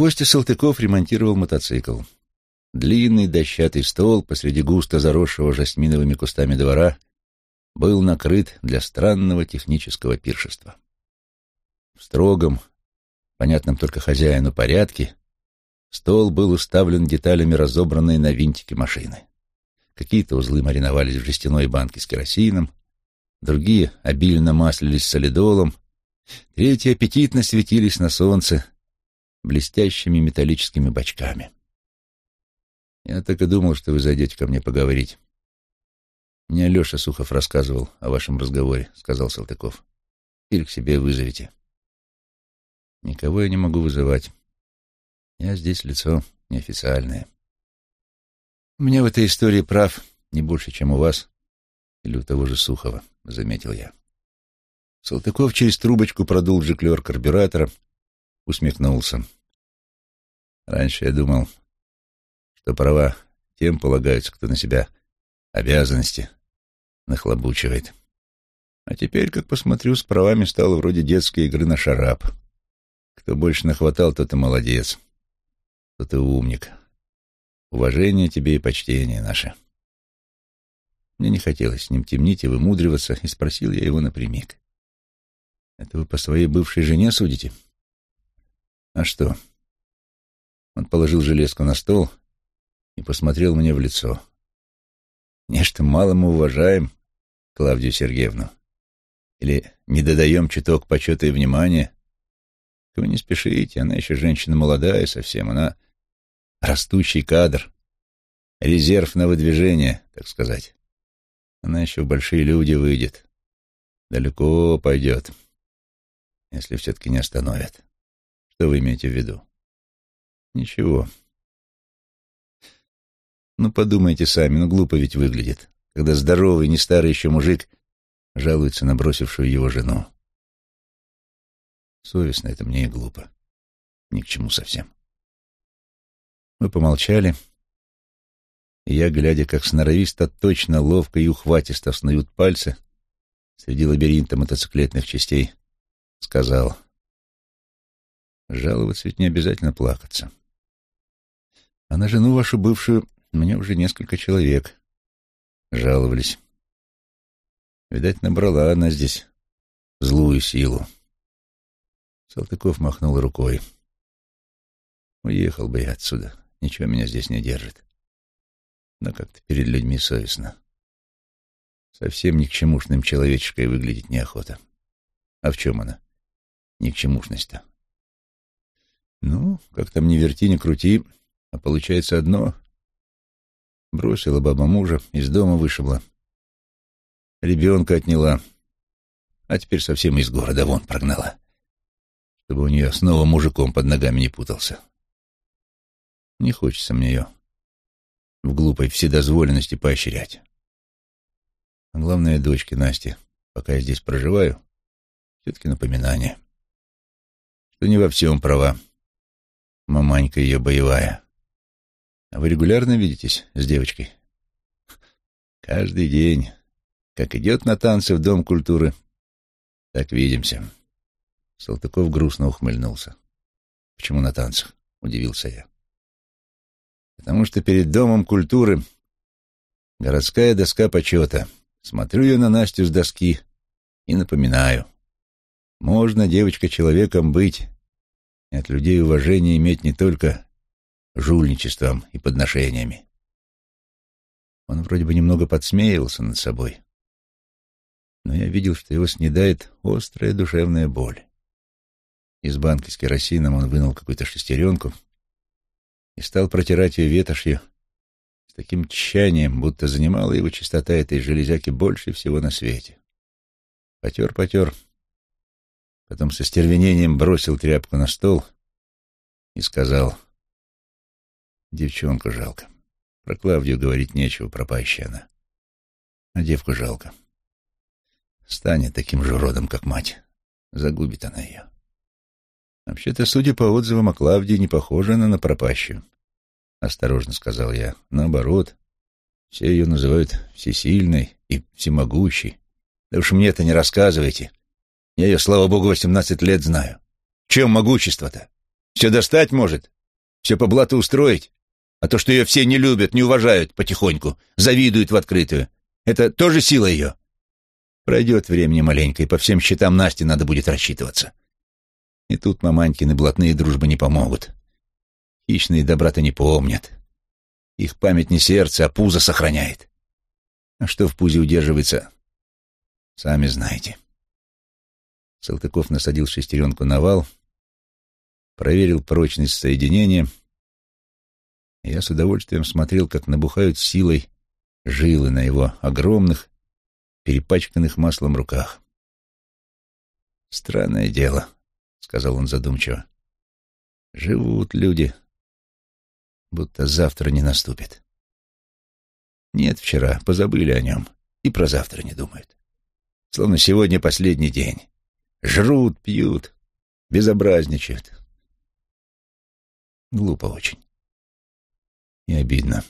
Костя Салтыков ремонтировал мотоцикл. Длинный дощатый стол посреди густо заросшего жасминовыми кустами двора был накрыт для странного технического пиршества. В строгом, понятном только хозяину порядке, стол был уставлен деталями разобранной на винтики машины. Какие-то узлы мариновались в жестяной банке с керосином, другие обильно маслились солидолом, третьи аппетитно светились на солнце блестящими металлическими бочками. Я так и думал, что вы зайдете ко мне поговорить. Мне Алеша Сухов рассказывал о вашем разговоре, — сказал Салтыков. Или к себе вызовите. Никого я не могу вызывать. Я здесь лицо неофициальное. У меня в этой истории прав не больше, чем у вас или у того же Сухова, — заметил я. Салтыков через трубочку продул жиклер карбюратора, усмехнулся. Раньше я думал, что права тем полагаются, кто на себя обязанности нахлобучивает. А теперь, как посмотрю, с правами стало вроде детской игры на шарап. Кто больше нахватал, тот и молодец, тот и умник. Уважение тебе и почтение наше. Мне не хотелось с ним темнить и вымудриваться, и спросил я его напрямик. «Это вы по своей бывшей жене судите?» «А что?» Он положил железку на стол и посмотрел мне в лицо. «Нечто мало мы уважаем Клавдию Сергеевну. Или не додаем чуток почета и внимания. Вы не спешите, она еще женщина молодая совсем, она растущий кадр, резерв на выдвижение, так сказать. Она еще в большие люди выйдет, далеко пойдет, если все-таки не остановят. Что вы имеете в виду? Ничего. Ну, подумайте сами, ну, глупо ведь выглядит, когда здоровый, не старый еще мужик жалуется на бросившую его жену. Совестно это мне и глупо. Ни к чему совсем. Мы помолчали, и я, глядя, как сноровисто, точно, ловко и ухватисто снуют пальцы среди лабиринта мотоциклетных частей, сказал, «Жаловаться ведь не обязательно плакаться. А на жену вашу бывшую мне уже несколько человек жаловались. Видать, набрала она здесь злую силу». Салтыков махнул рукой. «Уехал бы я отсюда». Ничего меня здесь не держит. Но как-то перед людьми совестно. Совсем ни к чемушным человеческой выглядеть неохота. А в чем она? Ни к чемушность-то. Ну, как там ни верти, ни крути, а получается одно. Бросила баба мужа, из дома вышибла. Ребенка отняла, а теперь совсем из города вон прогнала, чтобы у нее снова мужиком под ногами не путался. Не хочется мне ее в глупой вседозволенности поощрять. А главное, дочке Насте, пока я здесь проживаю, все-таки напоминание, что не во всем права. Маманька ее боевая. А вы регулярно видитесь с девочкой? Каждый день. Как идет на танцы в Дом культуры, так видимся. Салтыков грустно ухмыльнулся. Почему на танцах? Удивился я потому что перед Домом культуры городская доска почета. Смотрю я на Настю с доски и напоминаю. Можно, девочка, человеком быть, и от людей уважение иметь не только жульничеством и подношениями. Он вроде бы немного подсмеивался над собой, но я видел, что его снедает острая душевная боль. Из банки с керосином он вынул какую-то шестеренку — и стал протирать ее ветошью с таким тщанием, будто занимала его чистота этой железяки больше всего на свете. Потер, потер, потом со стервенением бросил тряпку на стол и сказал, «Девчонку жалко. Про Клавдию говорить нечего, пропащая она. А девку жалко. Станет таким же родом, как мать. Загубит она ее. Вообще-то, судя по отзывам о Клавдии, не похожа она на пропащую. — осторожно сказал я. «Наоборот, все ее называют всесильной и всемогущей. Да уж мне это не рассказывайте. Я ее, слава богу, восемнадцать лет знаю. Чем могущество-то? Все достать может, все по блату устроить. А то, что ее все не любят, не уважают потихоньку, завидуют в открытую, это тоже сила ее. Пройдет времени маленько, и по всем счетам Насте надо будет рассчитываться. И тут маманькины блатные дружбы не помогут. Хищные добра-то не помнят. Их память не сердце, а пузо сохраняет. А что в пузе удерживается, сами знаете. Салтыков насадил шестеренку на вал, проверил прочность соединения. Я с удовольствием смотрел, как набухают силой жилы на его огромных, перепачканных маслом руках. «Странное дело», — сказал он задумчиво. «Живут люди, будто завтра не наступит. Нет, вчера позабыли о нем и про завтра не думают. Словно сегодня последний день. Жрут, пьют, безобразничают. Глупо очень. И обидно.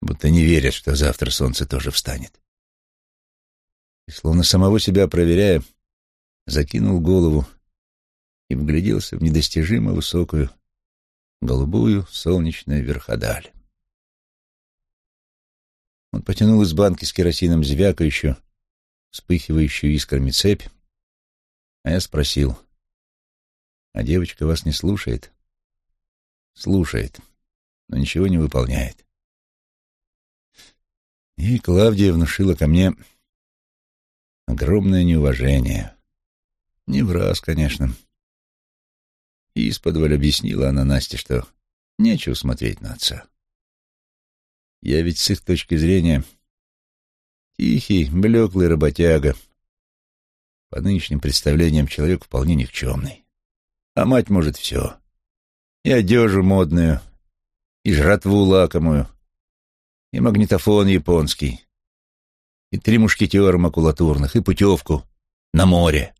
Будто не верят, что завтра солнце тоже встанет. И словно самого себя проверяя, закинул голову и вгляделся в недостижимо высокую голубую солнечную верходаль. Он потянул из банки с керосином звякающую, вспыхивающую искрами цепь, а я спросил, «А девочка вас не слушает?» «Слушает, но ничего не выполняет». И Клавдия внушила ко мне огромное неуважение. Не в раз, конечно. И исподволь объяснила она Насте, что нечего смотреть на отца. Я ведь с их точки зрения тихий, блеклый работяга. По нынешним представлениям человек вполне никчемный. А мать может все. И одежу модную, и жратву лакомую, и магнитофон японский, и три мушкетера макулатурных, и путевку на море.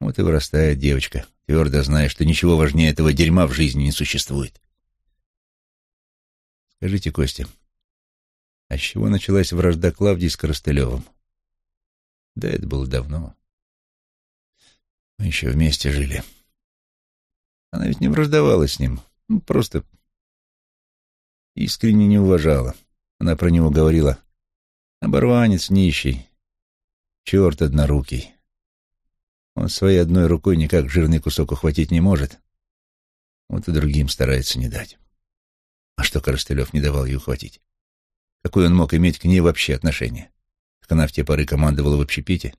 Вот и вырастает девочка, твердо зная, что ничего важнее этого дерьма в жизни не существует. Скажите, Костя, а с чего началась вражда Клавдии с Коростылевым? Да это было давно. Мы еще вместе жили. Она ведь не враждовала с ним, ну, просто искренне не уважала. Она про него говорила «оборванец нищий, черт однорукий». Он своей одной рукой никак жирный кусок ухватить не может, вот и другим старается не дать. А что Коростылев не давал ей ухватить? Какой он мог иметь к ней вообще отношение? Так она в те поры командовала в общепите.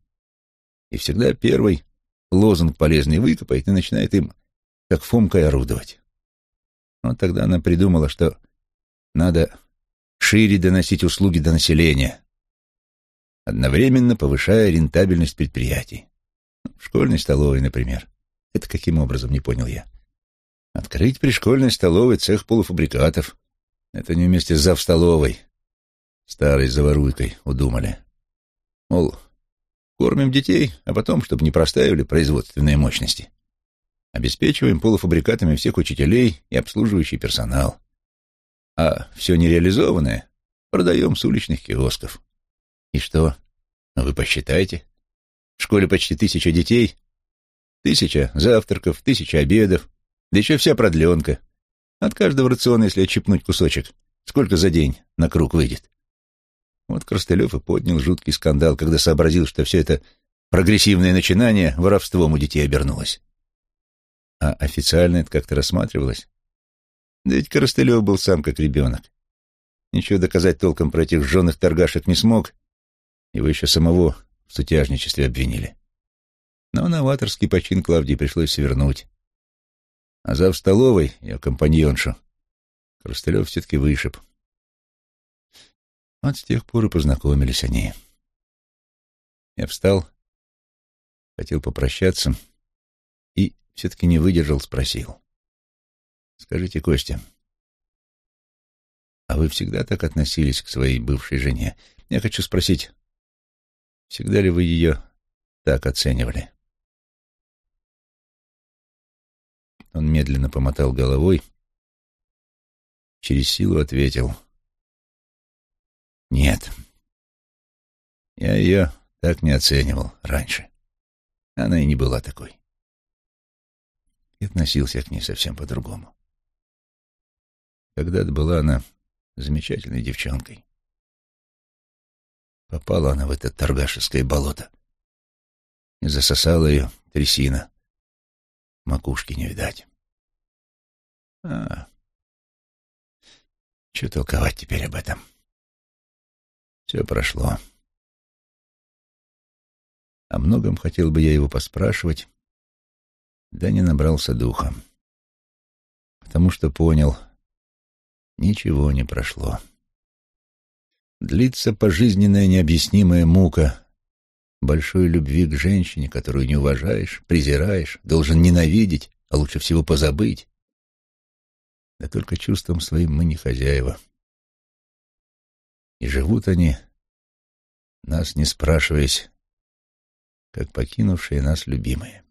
И всегда первый лозунг полезный выкопает и начинает им, как фомкой, орудовать. Вот тогда она придумала, что надо шире доносить услуги до населения, одновременно повышая рентабельность предприятий. В школьной столовой, например. Это каким образом, не понял я. Открыть при школьной столовой цех полуфабрикатов. Это не вместе с завстоловой, старой заваруйкой, удумали. Мол, кормим детей, а потом, чтобы не простаивали производственные мощности. Обеспечиваем полуфабрикатами всех учителей и обслуживающий персонал. А все нереализованное продаем с уличных киосков. И что? Вы посчитайте. В школе почти тысяча детей. Тысяча завтраков, тысяча обедов, да еще вся продленка. От каждого рациона, если отщипнуть кусочек, сколько за день на круг выйдет. Вот Крастылев и поднял жуткий скандал, когда сообразил, что все это прогрессивное начинание воровством у детей обернулось. А официально это как-то рассматривалось. Да ведь Коростылев был сам как ребенок. Ничего доказать толком про этих жженых торгашек не смог. Его еще самого в сутяжничестве обвинили. Но новаторский почин Клавдии пришлось свернуть. А зав столовой, ее компаньоншу, Хрусталев все-таки вышиб. Вот с тех пор и познакомились они. Я встал, хотел попрощаться и все-таки не выдержал, спросил. «Скажите, Костя, а вы всегда так относились к своей бывшей жене? Я хочу спросить, всегда ли вы ее так оценивали?» Он медленно помотал головой, через силу ответил. «Нет, я ее так не оценивал раньше. Она и не была такой. и относился к ней совсем по-другому. Когда-то была она замечательной девчонкой. Попала она в это торгашеское болото. И засосала ее трясина. Макушки не видать. А, что толковать теперь об этом? Все прошло. О многом хотел бы я его поспрашивать, да не набрался духа. Потому что понял, ничего не прошло. Длится пожизненная необъяснимая мука большой любви к женщине, которую не уважаешь, презираешь, должен ненавидеть, а лучше всего позабыть. Да только чувством своим мы не хозяева. И живут они, нас не спрашиваясь, как покинувшие нас любимые.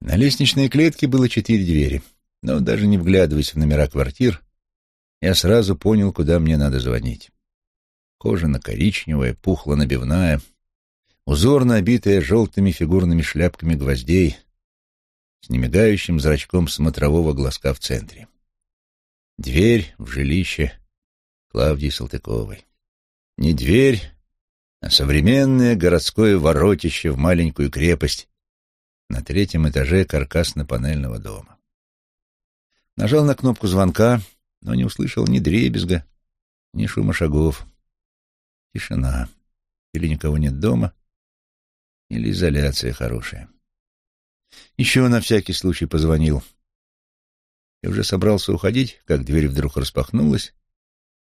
На лестничной клетке было четыре двери, но даже не вглядываясь в номера квартир, я сразу понял, куда мне надо звонить. Кожано-коричневая, пухло-набивная, узорно обитая желтыми фигурными шляпками гвоздей, с немигающим зрачком смотрового глазка в центре. Дверь в жилище Клавдии Салтыковой. Не дверь, а современное городское воротище в маленькую крепость на третьем этаже каркасно-панельного дома. Нажал на кнопку звонка, но не услышал ни дребезга, ни шума шагов. Тишина. Или никого нет дома, или изоляция хорошая. Еще на всякий случай позвонил. Я уже собрался уходить, как дверь вдруг распахнулась,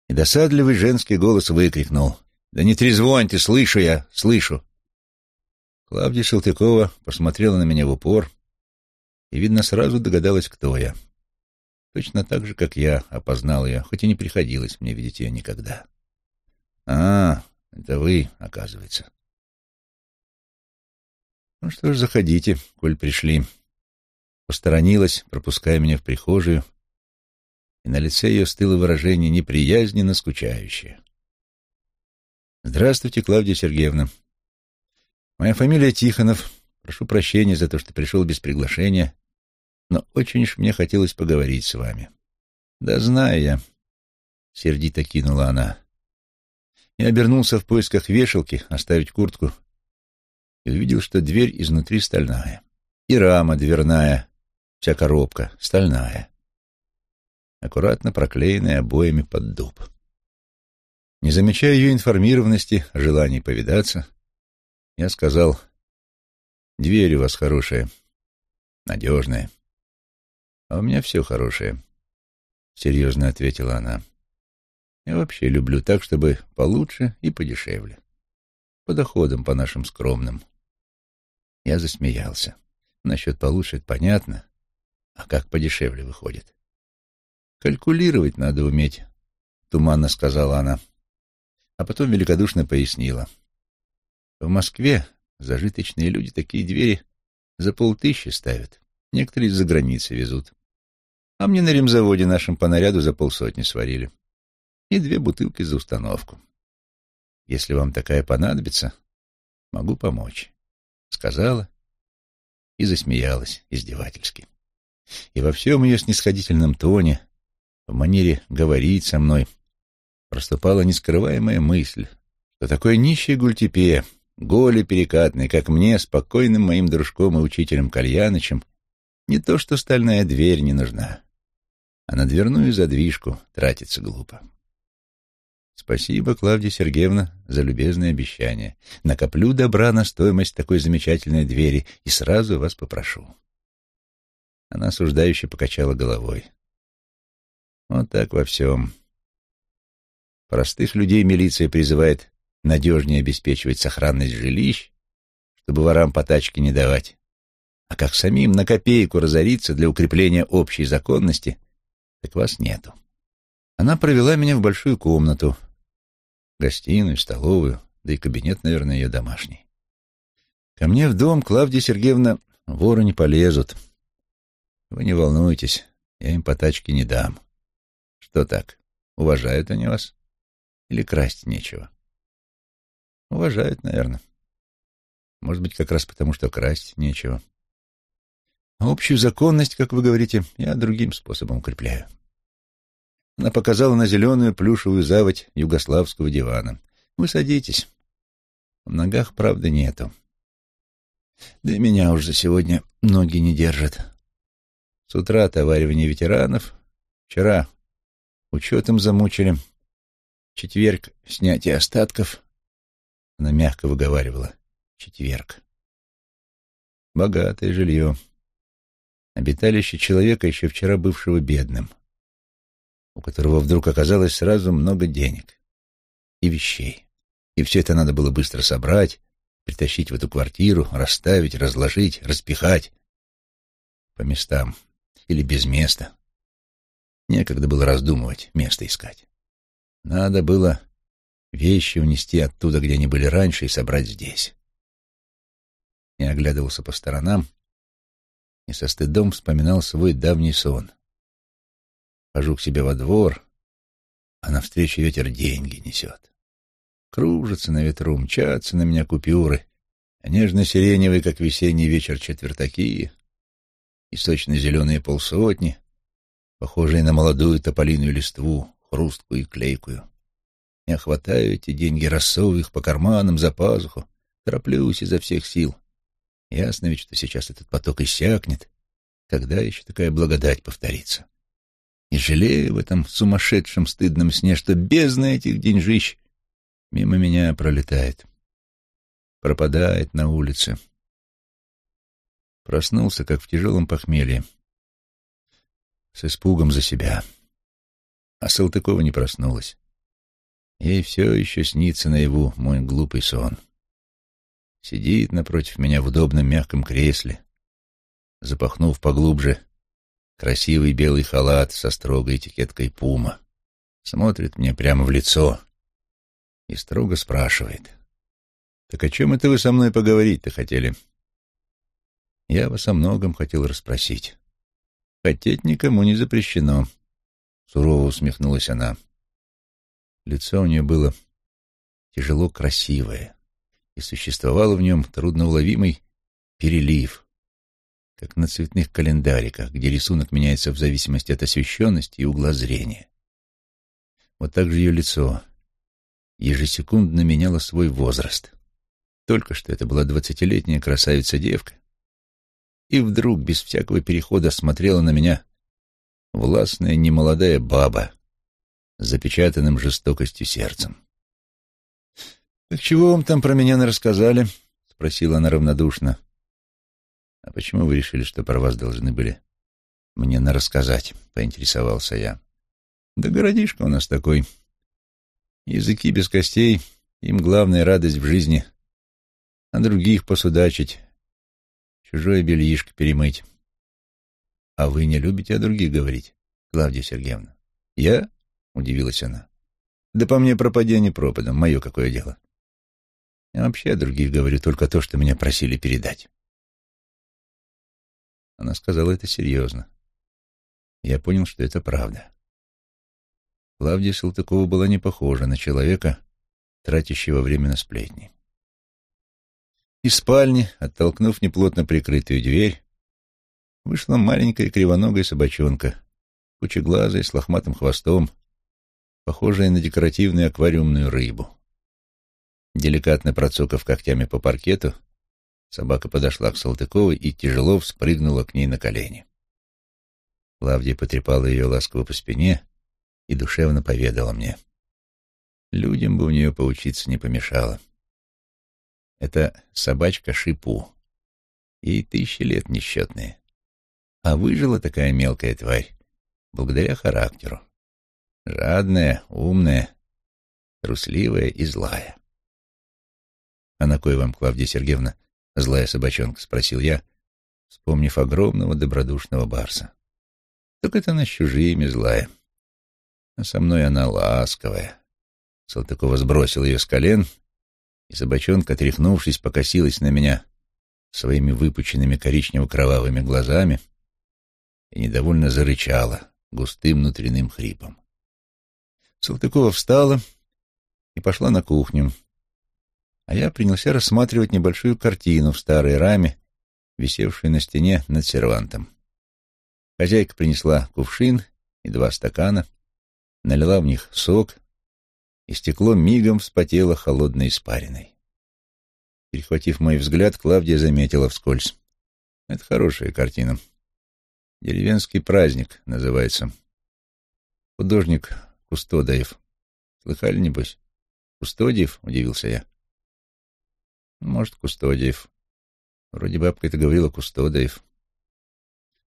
и досадливый женский голос выкрикнул. «Да не трезвонь ты, слышу я, слышу!» Клавдия Салтыкова посмотрела на меня в упор и, видно, сразу догадалась, кто я. Точно так же, как я опознал ее, хоть и не приходилось мне видеть ее никогда. «А, это вы, оказывается. Ну что ж, заходите, коль пришли. Посторонилась, пропуская меня в прихожую, и на лице ее стыло выражение неприязненно скучающее. Здравствуйте, Клавдия Сергеевна. Моя фамилия Тихонов. Прошу прощения за то, что пришел без приглашения, но очень уж мне хотелось поговорить с вами. Да знаю я, — сердито кинула она. Я обернулся в поисках вешалки, оставить куртку — и увидел, что дверь изнутри стальная. И рама дверная, вся коробка стальная, аккуратно проклеенная обоями под дуб. Не замечая ее информированности, желании повидаться, я сказал, «Дверь у вас хорошая, надежная». «А у меня все хорошее», — серьезно ответила она. «Я вообще люблю так, чтобы получше и подешевле. По доходам, по нашим скромным. Я засмеялся. Насчет получше понятно. А как подешевле выходит? Калькулировать надо уметь, туманно сказала она. А потом великодушно пояснила. В Москве зажиточные люди такие двери за полтыщи ставят. Некоторые из-за границы везут. А мне на ремзаводе нашем по наряду за полсотни сварили. И две бутылки за установку. Если вам такая понадобится, могу помочь сказала и засмеялась издевательски. И во всем ее снисходительном тоне, в манере говорить со мной, проступала нескрываемая мысль, что такой нищий гультепе, голе перекатный, как мне, спокойным моим дружком и учителем Кальянычем, не то что стальная дверь не нужна, а на дверную задвижку тратиться глупо. Спасибо, Клавдия Сергеевна, за любезное обещание. Накоплю добра на стоимость такой замечательной двери и сразу вас попрошу. Она осуждающе покачала головой. Вот так во всем. Простых людей милиция призывает надежнее обеспечивать сохранность жилищ, чтобы ворам по тачке не давать. А как самим на копейку разориться для укрепления общей законности, так вас нету. Она провела меня в большую комнату, гостиную, столовую, да и кабинет, наверное, ее домашний. Ко мне в дом, Клавдия Сергеевна, воры не полезут. Вы не волнуйтесь, я им по тачке не дам. Что так, уважают они вас? Или красть нечего? Уважают, наверное. Может быть, как раз потому, что красть нечего. А общую законность, как вы говорите, я другим способом укрепляю. Она показала на зеленую плюшевую заводь югославского дивана. Вы садитесь. В ногах, правда, нету. Да и меня уже сегодня ноги не держат. С утра отоваривание ветеранов. Вчера учетом замучили. Четверг — снятие остатков. Она мягко выговаривала. Четверг. Богатое жилье. Обиталище человека, еще вчера бывшего бедным, у которого вдруг оказалось сразу много денег и вещей. И все это надо было быстро собрать, притащить в эту квартиру, расставить, разложить, распихать по местам или без места. Некогда было раздумывать, место искать. Надо было вещи унести оттуда, где они были раньше, и собрать здесь. Я оглядывался по сторонам и со стыдом вспоминал свой давний сон. Хожу к себе во двор, а навстречу ветер деньги несет. Кружатся на ветру, мчатся на меня купюры, а нежно-сиреневые, как весенний вечер, четвертаки, и сочно-зеленые полсотни, похожие на молодую тополиную листву, хрусткую и клейкую. Я хватаю эти деньги, рассовываю их по карманам, за пазуху, тороплюсь изо всех сил. Ясно ведь, что сейчас этот поток иссякнет. Когда еще такая благодать повторится? И жалею в этом сумасшедшем стыдном сне, что бездна этих деньжищ мимо меня пролетает, пропадает на улице. Проснулся, как в тяжелом похмелье, с испугом за себя. А Салтыкова не проснулась. Ей все еще снится наяву мой глупый сон. Сидит напротив меня в удобном мягком кресле, запахнув поглубже красивый белый халат со строгой этикеткой «Пума». Смотрит мне прямо в лицо и строго спрашивает. «Так о чем это вы со мной поговорить-то хотели?» Я вас о многом хотел расспросить. Хотеть никому не запрещено, — сурово усмехнулась она. Лицо у нее было тяжело красивое, и существовало в нем трудноуловимый перелив, как на цветных календариках, где рисунок меняется в зависимости от освещенности и угла зрения. Вот так же ее лицо ежесекундно меняло свой возраст. Только что это была двадцатилетняя красавица-девка, и вдруг, без всякого перехода, смотрела на меня властная немолодая баба с запечатанным жестокостью сердцем. «Так чего вам там про меня рассказали?» — спросила она равнодушно. «А почему вы решили, что про вас должны были мне нарассказать?» — поинтересовался я. «Да городишко у нас такой. Языки без костей, им главная радость в жизни, а других посудачить, чужое бельишко перемыть. — А вы не любите о других говорить, Клавдия Сергеевна? — Я? — удивилась она. — Да по мне пропадение пропадом, мое какое дело. Я вообще о других говорю только то, что меня просили передать. Она сказала это серьезно. Я понял, что это правда. Клавдия Салтыкова была не похожа на человека, тратящего время на сплетни. Из спальни, оттолкнув неплотно прикрытую дверь, вышла маленькая кривоногая собачонка, кучеглазая, с лохматым хвостом, похожая на декоративную аквариумную рыбу. Деликатно процокав когтями по паркету, собака подошла к Салтыковой и тяжело вспрыгнула к ней на колени. Клавдия потрепала ее ласково по спине и душевно поведала мне. Людям бы у нее поучиться не помешало. Это собачка Шипу. Ей тысячи лет несчетные. А выжила такая мелкая тварь благодаря характеру. Жадная, умная, трусливая и злая. — А на кой вам, Клавдия Сергеевна, злая собачонка? — спросил я, вспомнив огромного добродушного барса. — Так это она с чужими злая. А со мной она ласковая. Салтыкова сбросил ее с колен и собачонка, тряхнувшись, покосилась на меня своими выпученными коричнево-кровавыми глазами и недовольно зарычала густым внутренним хрипом. Салтыкова встала и пошла на кухню. а я принялся рассматривать небольшую картину в старой раме, висевшую на стене над сервантом. Хозяйка принесла кувшин и два стакана, налила в них сок, и стекло мигом вспотело холодной испариной. Перехватив мой взгляд, Клавдия заметила вскользь. Это хорошая картина. «Деревенский праздник» называется. Художник Кустодоев. Слыхали, небось? Кустодиев? — удивился я. Может, Кустодиев. Вроде бабка это говорила Кустодоев.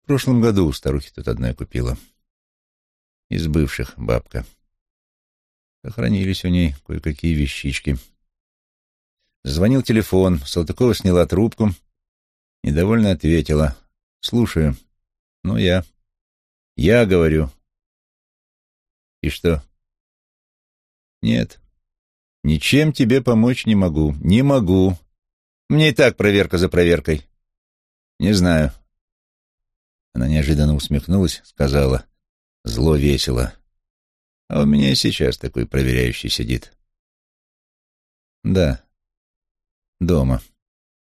В прошлом году у старухи тут одной купила. Из бывших бабка. Сохранились у ней кое-какие вещички. Звонил телефон, Салтыкова сняла трубку, недовольно ответила. «Слушаю. Ну, я. Я говорю». «И что?» «Нет. Ничем тебе помочь не могу. Не могу. Мне и так проверка за проверкой. Не знаю». Она неожиданно усмехнулась, сказала, зло весело. «А у меня и сейчас такой проверяющий сидит». «Да, Дома.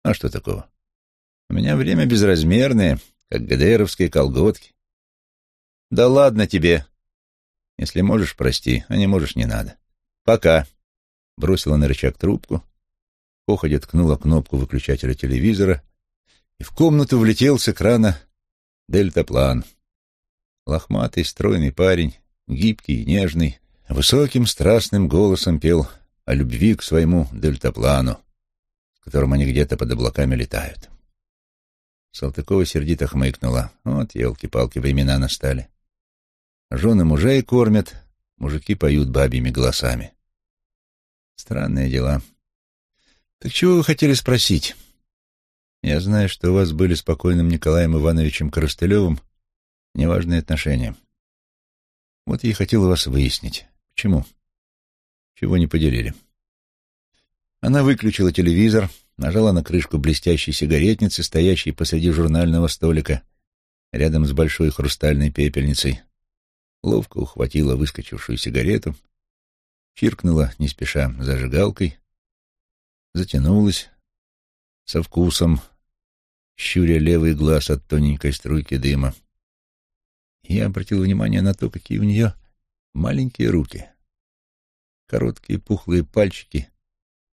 А что такого? У меня время безразмерное, как ГДРовские колготки. Да ладно тебе. Если можешь, прости, а не можешь, не надо. Пока. Бросила на рычаг трубку, походя ткнула кнопку выключателя телевизора, и в комнату влетел с экрана дельтаплан. Лохматый, стройный парень, гибкий и нежный, высоким страстным голосом пел о любви к своему дельтаплану которым они где-то под облаками летают. Салтыкова сердито хмыкнула. Вот, елки-палки, времена настали. Жены мужей кормят, мужики поют бабьими голосами. Странные дела. Так чего вы хотели спросить? Я знаю, что у вас были с покойным Николаем Ивановичем Коростылевым неважные отношения. Вот я и хотел вас выяснить. Почему? Чего не поделили? Она выключила телевизор, нажала на крышку блестящей сигаретницы, стоящей посреди журнального столика, рядом с большой хрустальной пепельницей, ловко ухватила выскочившую сигарету, чиркнула не спеша зажигалкой, затянулась со вкусом, щуря левый глаз от тоненькой струйки дыма. Я обратил внимание на то, какие у нее маленькие руки. Короткие пухлые пальчики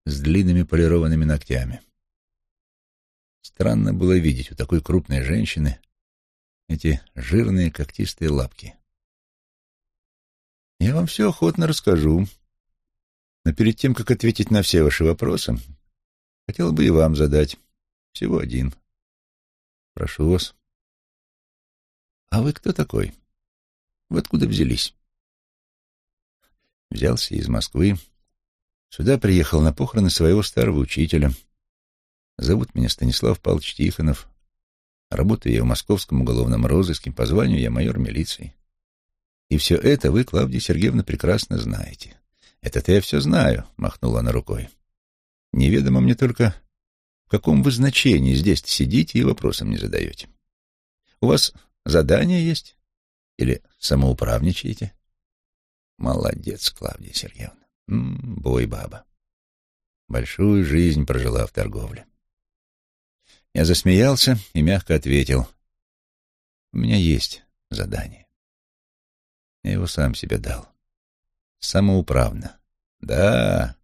с длинными полированными ногтями. Странно было видеть у такой крупной женщины эти жирные когтистые лапки. Я вам все охотно расскажу, но перед тем, как ответить на все ваши вопросы, хотел бы и вам задать всего один. Прошу вас. А вы кто такой? Вы откуда взялись? Взялся из Москвы, Сюда приехал на похороны своего старого учителя. Зовут меня Станислав Павлович Тихонов. Работаю я в московском уголовном розыске, по званию я майор милиции. И все это вы, Клавдия Сергеевна, прекрасно знаете. Это-то я все знаю, — махнула она рукой. Неведомо мне только, в каком вы значении здесь сидите и вопросом не задаете. У вас задание есть? Или самоуправничаете? Молодец, Клавдия Сергеевна. М -м, бой баба. Большую жизнь прожила в торговле. Я засмеялся и мягко ответил. У меня есть задание. Я его сам себе дал. Самоуправно. Да,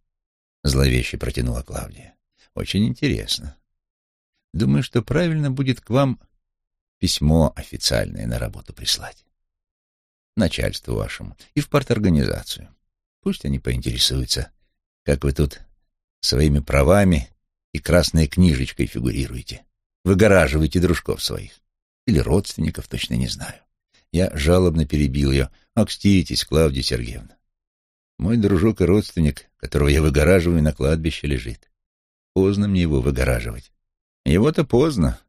зловеще протянула Клавдия. Очень интересно. Думаю, что правильно будет к вам письмо официальное на работу прислать. Начальству вашему и в парторганизацию. Пусть они поинтересуются, как вы тут своими правами и красной книжечкой фигурируете. Выгораживаете дружков своих. Или родственников, точно не знаю. Я жалобно перебил ее. Окститесь, Клавдия Сергеевна. Мой дружок и родственник, которого я выгораживаю, на кладбище лежит. Поздно мне его выгораживать. Его-то поздно.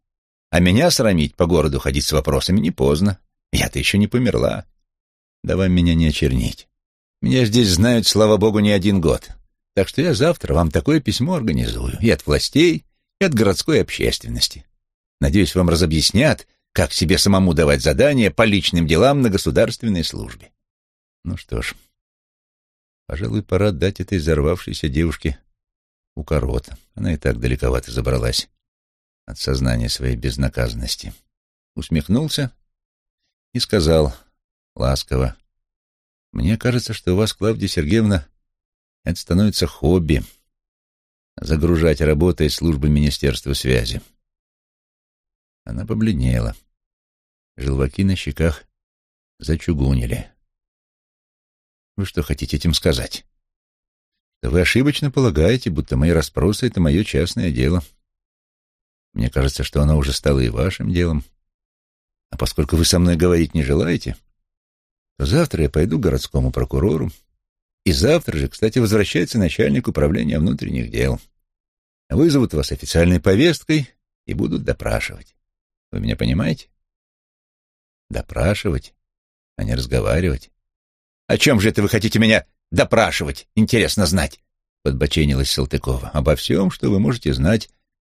А меня срамить по городу ходить с вопросами не поздно. Я-то еще не померла. Да вам меня не очернить. Меня здесь знают, слава богу, не один год. Так что я завтра вам такое письмо организую. И от властей, и от городской общественности. Надеюсь, вам разобъяснят, как себе самому давать задания по личным делам на государственной службе. Ну что ж, пожалуй, пора дать этой взорвавшейся девушке укорот. Она и так далековато забралась от сознания своей безнаказанности. Усмехнулся и сказал ласково, «Мне кажется, что у вас, Клавдия Сергеевна, это становится хобби — загружать работой службы Министерства связи». Она побледнела. Желваки на щеках зачугунили. «Вы что хотите этим сказать?» «Вы ошибочно полагаете, будто мои расспросы — это мое частное дело. Мне кажется, что оно уже стало и вашим делом. А поскольку вы со мной говорить не желаете, то завтра я пойду к городскому прокурору, и завтра же, кстати, возвращается начальник управления внутренних дел. Вызовут вас официальной повесткой и будут допрашивать. Вы меня понимаете? Допрашивать, а не разговаривать. О чем же это вы хотите меня допрашивать? Интересно знать. Подбоченилась Салтыкова. Обо всем, что вы можете знать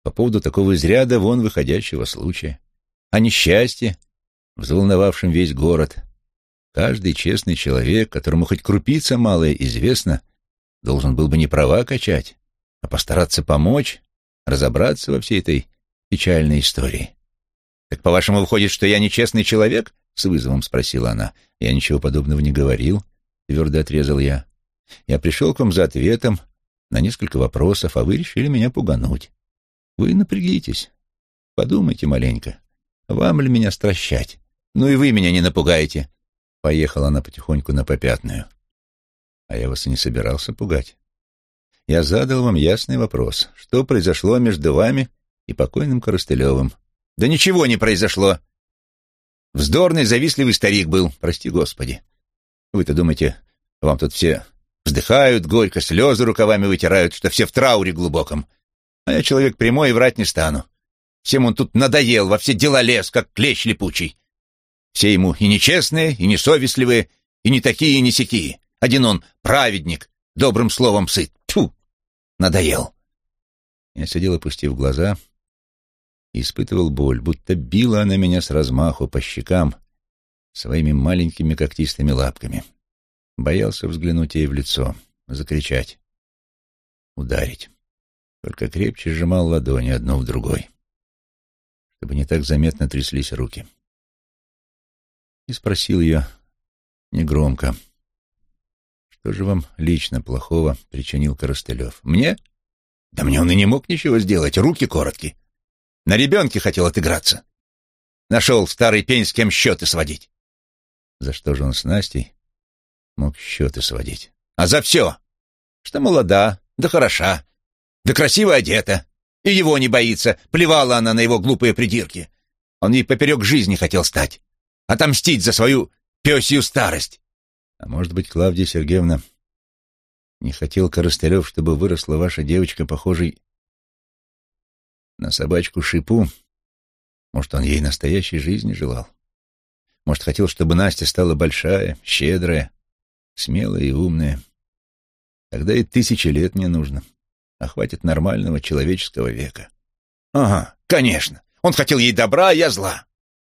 по поводу такого из ряда вон выходящего случая. О несчастье, взволновавшем весь город. Каждый честный человек, которому хоть крупица малая известна, должен был бы не права качать, а постараться помочь, разобраться во всей этой печальной истории. «Так, по-вашему, выходит, что я нечестный человек?» — с вызовом спросила она. «Я ничего подобного не говорил», — твердо отрезал я. «Я пришел к вам за ответом на несколько вопросов, а вы решили меня пугануть. Вы напрягитесь, подумайте маленько, вам ли меня стращать? Ну и вы меня не напугаете». Поехала она потихоньку на попятную. А я вас и не собирался пугать. Я задал вам ясный вопрос. Что произошло между вами и покойным Коростылевым? Да ничего не произошло. Вздорный, завистливый старик был, прости господи. Вы-то думаете, вам тут все вздыхают, горько слезы рукавами вытирают, что все в трауре глубоком. А я человек прямой и врать не стану. Всем он тут надоел, во все дела лез, как клещ липучий. Все ему и нечестные, и несовестливые, и не такие, и не сякие. Один он праведник, добрым словом сыт. Тьфу! Надоел. Я сидел, опустив глаза, и испытывал боль, будто била она меня с размаху по щекам своими маленькими когтистыми лапками. Боялся взглянуть ей в лицо, закричать, ударить. Только крепче сжимал ладони одну в другой, чтобы не так заметно тряслись руки и спросил ее негромко, что же вам лично плохого причинил Коростылев? Мне? Да мне он и не мог ничего сделать, руки короткие. На ребенке хотел отыграться. Нашел старый пень, с кем счеты сводить. За что же он с Настей мог счеты сводить? А за все. Что молода, да хороша, да красиво одета. И его не боится, плевала она на его глупые придирки. Он ей поперек жизни хотел стать отомстить за свою пёсью старость. А может быть, Клавдия Сергеевна, не хотел Коростылев, чтобы выросла ваша девочка, похожей на собачку Шипу? Может, он ей настоящей жизни желал? Может, хотел, чтобы Настя стала большая, щедрая, смелая и умная? Тогда и тысячи лет не нужно, а хватит нормального человеческого века. Ага, конечно. Он хотел ей добра, а я зла.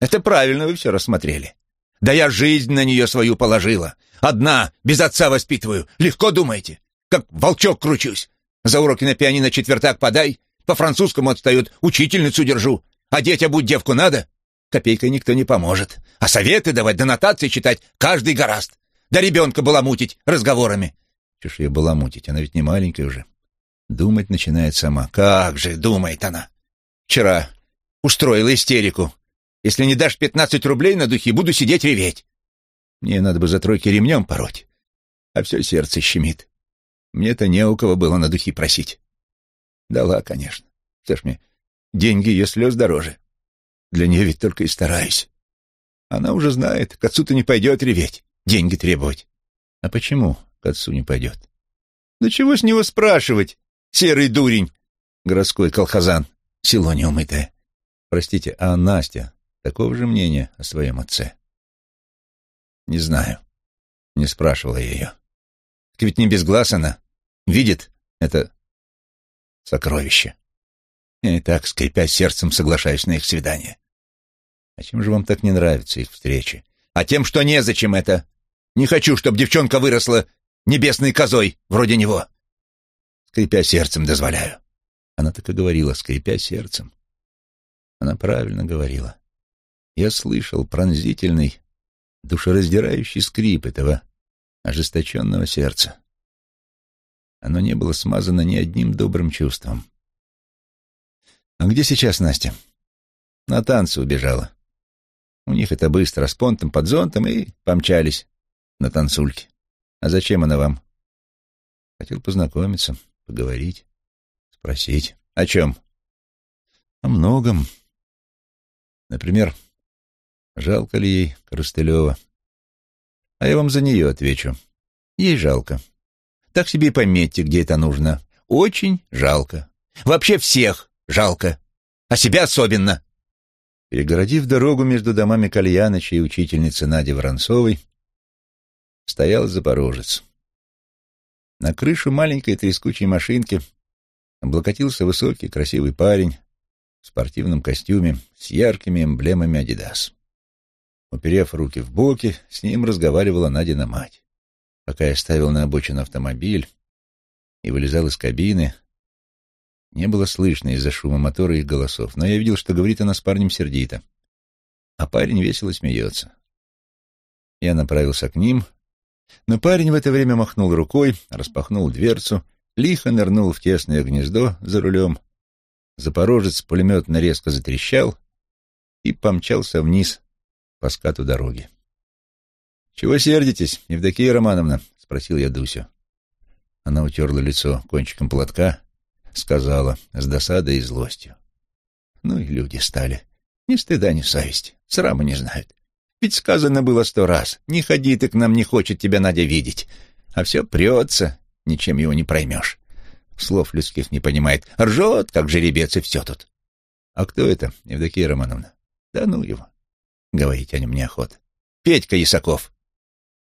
Это правильно вы все рассмотрели. Да я жизнь на нее свою положила. Одна, без отца воспитываю. Легко думаете? Как волчок кручусь. За уроки на пианино четвертак подай. По-французскому отстает, учительницу держу. А детя будь девку надо? Копейкой никто не поможет. А советы давать, да нотации читать каждый гораст. Да ребенка баламутить разговорами. Чушь ее баламутить, она ведь не маленькая уже. Думать начинает сама. Как же думает она. Вчера устроила истерику. Если не дашь пятнадцать рублей на духи, буду сидеть реветь. Мне надо бы за тройки ремнем пороть, а все сердце щемит. Мне-то не у кого было на духи просить. Дала, конечно. Что ж мне, деньги ее слез дороже. Для нее ведь только и стараюсь. Она уже знает, к отцу-то не пойдет реветь, деньги требовать. А почему к отцу не пойдет? Да чего с него спрашивать, серый дурень, городской колхозан, село неумытое. Простите, а Настя такого же мнения о своем отце? Не знаю. Не спрашивала я ее. Так ведь не без глаз она. Видит это сокровище. Я и так, скрипя сердцем, соглашаюсь на их свидание. А чем же вам так не нравятся их встречи? А тем, что незачем это. Не хочу, чтобы девчонка выросла небесной козой, вроде него. Скрипя сердцем, дозволяю. Она так и говорила, скрипя сердцем. Она правильно говорила. Я слышал пронзительный, душераздирающий скрип этого ожесточенного сердца. Оно не было смазано ни одним добрым чувством. «А где сейчас Настя?» «На танцы убежала. У них это быстро, с понтом под зонтом, и помчались на танцульке. А зачем она вам?» «Хотел познакомиться, поговорить, спросить. О чем?» «О многом. Например, жалко ли ей Коростылева?» «А я вам за нее отвечу. Ей жалко. Так себе и пометьте, где это нужно. Очень жалко. Вообще всех жалко. А себя особенно». Перегородив дорогу между домами Кальяныча и учительницы Нади Воронцовой, стоял запорожец. На крышу маленькой трескучей машинки облокотился высокий красивый парень в спортивном костюме с яркими эмблемами «Адидас». Уперев руки в боки, с ним разговаривала Надина мать. Пока я ставил на обочину автомобиль и вылезал из кабины, не было слышно из-за шума мотора их голосов, но я видел, что говорит она с парнем сердито. А парень весело смеется. Я направился к ним, но парень в это время махнул рукой, распахнул дверцу, лихо нырнул в тесное гнездо за рулем. Запорожец пулеметно резко затрещал и помчался вниз по скату дороги. — Чего сердитесь, Евдокия Романовна? — спросил я Дусю. Она утерла лицо кончиком платка, сказала с досадой и злостью. — Ну и люди стали. Ни стыда, ни совести. Срама не знают. Ведь сказано было сто раз. Не ходи ты к нам, не хочет тебя Надя видеть. А все прется, ничем его не проймешь. Слов людских не понимает. Ржет, как жеребец, и все тут. А кто это, Евдокия Романовна? Да ну его. Говорить о нем неохота. Петька Исаков.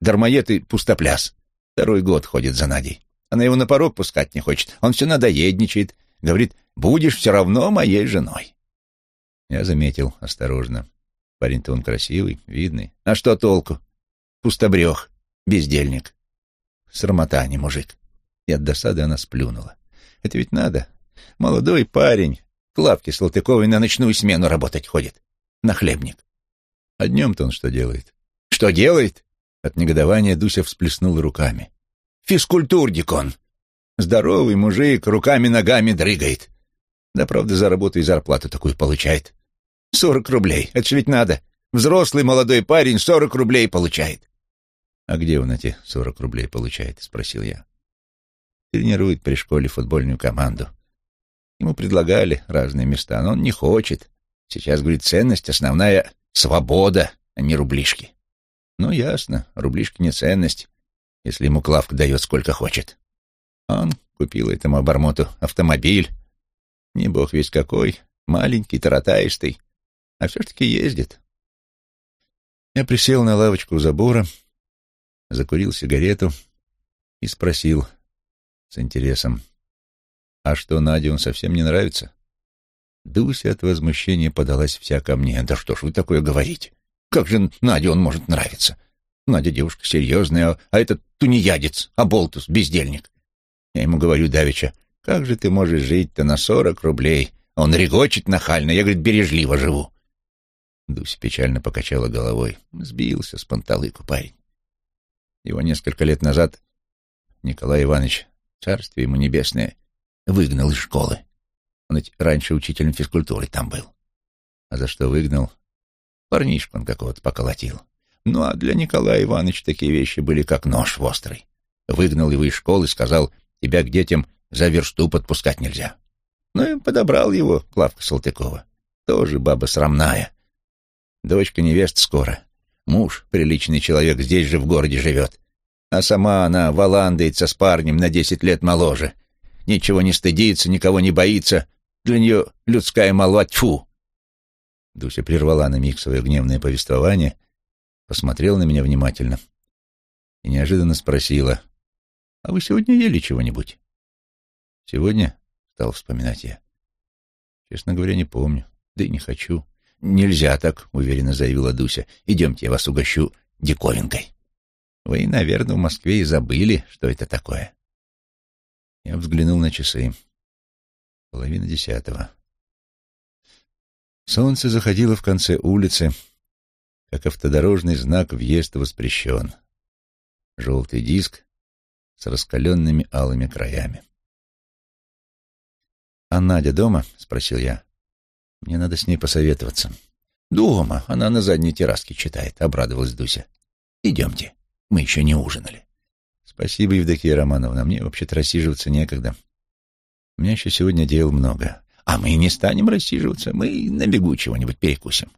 Дармоед и пустопляс. Второй год ходит за Надей. Она его на порог пускать не хочет. Он все надоедничает. Говорит, будешь все равно моей женой. Я заметил осторожно. Парень-то он красивый, видный. А что толку? Пустобрех, бездельник. Срамота, а не мужик. И от досады она сплюнула. Это ведь надо. Молодой парень. К лавке Салтыковой на ночную смену работать ходит. На хлебник. А днем-то он что делает? Что делает? От негодования Дуся всплеснул руками. Физкультурник он. Здоровый мужик, руками-ногами дрыгает. Да, правда, за работу и зарплату такую получает. Сорок рублей. Это ведь надо. Взрослый молодой парень сорок рублей получает. А где он эти сорок рублей получает? Спросил я. Тренирует при школе футбольную команду. Ему предлагали разные места, но он не хочет. Сейчас, говорит, ценность основная — свобода, а не рублишки. Ну, ясно, рублишки не ценность, если ему Клавка дает сколько хочет. Он купил этому обормоту автомобиль. Не бог весь какой, маленький, таратаистый, а все-таки ездит. Я присел на лавочку у забора, закурил сигарету и спросил с интересом, «А что, Наде он совсем не нравится?» Дуся от возмущения подалась вся ко мне. «Да что ж вы такое говорите? Как же Наде он может нравиться? Надя девушка серьезная, а этот тунеядец, оболтус, бездельник. Я ему говорю давеча, как же ты можешь жить-то на сорок рублей? Он регочет нахально, я, говорит, бережливо живу. Дуся печально покачала головой. Сбился с панталыку парень. Его несколько лет назад Николай Иванович, царствие ему небесное, выгнал из школы. Он ведь раньше учителем физкультуры там был. А за что выгнал? Парнишку он какого-то поколотил. Ну, а для Николая Ивановича такие вещи были как нож в острый. Выгнал его из школы, сказал, тебя к детям за версту подпускать нельзя. Ну и подобрал его Клавка Салтыкова. Тоже баба срамная. Дочка невест скоро. Муж, приличный человек, здесь же в городе живет. А сама она валандается с парнем на десять лет моложе. Ничего не стыдится, никого не боится. Для нее людская молва тьфу. Дуся прервала на миг свое гневное повествование, посмотрела на меня внимательно и неожиданно спросила, «А вы сегодня ели чего-нибудь?» «Сегодня?» — стал вспоминать я. «Честно говоря, не помню, да и не хочу». «Нельзя так», — уверенно заявила Дуся. «Идемте, я вас угощу диковинкой». «Вы, наверное, в Москве и забыли, что это такое». Я взглянул на часы. Половина десятого. Солнце заходило в конце улицы, как автодорожный знак «Въезд воспрещен». Желтый диск с раскаленными алыми краями. «А Надя дома?» — спросил я. «Мне надо с ней посоветоваться». «Дома. Она на задней терраске читает», — обрадовалась Дуся. «Идемте. Мы еще не ужинали». «Спасибо, Евдокия Романовна. Мне вообще-то рассиживаться некогда. У меня еще сегодня дел много. А мы не станем рассиживаться. Мы на бегу чего-нибудь перекусим».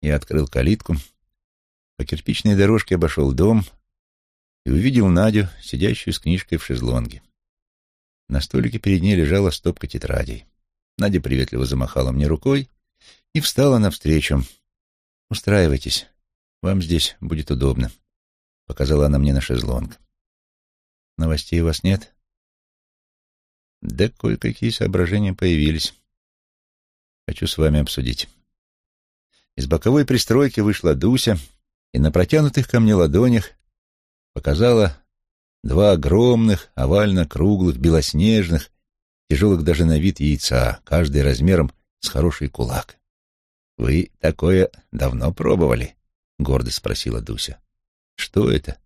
Я открыл калитку, по кирпичной дорожке обошел дом и увидел Надю, сидящую с книжкой в шезлонге. На столике перед ней лежала стопка тетрадей. Надя приветливо замахала мне рукой и встала навстречу. «Устраивайтесь, вам здесь будет удобно», — показала она мне на шезлонг. «Новостей у вас нет?» «Да кое-какие соображения появились. Хочу с вами обсудить». Из боковой пристройки вышла Дуся и на протянутых ко мне ладонях показала два огромных, овально-круглых, белоснежных, тяжелых даже на вид яйца, каждый размером с хороший кулак. «Вы такое давно пробовали?» — гордо спросила Дуся. «Что это?»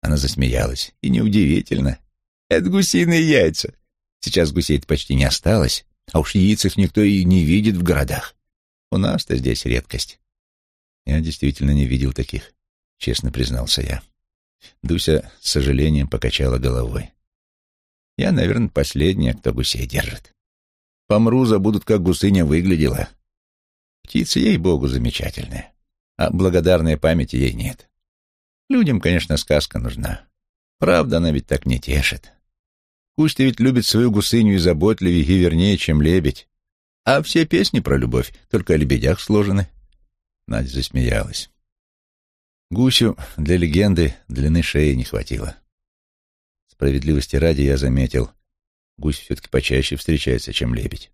Она засмеялась. «И неудивительно. Это гусиные яйца. Сейчас гусей почти не осталось, а уж яиц их никто и не видит в городах. У нас-то здесь редкость. Я действительно не видел таких, честно признался я. Дуся с сожалением покачала головой. Я, наверное, последняя, кто гусей держит. Помру, забудут, как гусыня выглядела. Птица, ей-богу, замечательная, а благодарной памяти ей нет. Людям, конечно, сказка нужна. Правда, она ведь так не тешит. Кустя ведь любит свою гусыню и заботливее, и вернее, чем лебедь. А все песни про любовь только о лебедях сложены. Надя засмеялась. Гусю для легенды длины шеи не хватило. Справедливости ради я заметил, гусь все-таки почаще встречается, чем лебедь.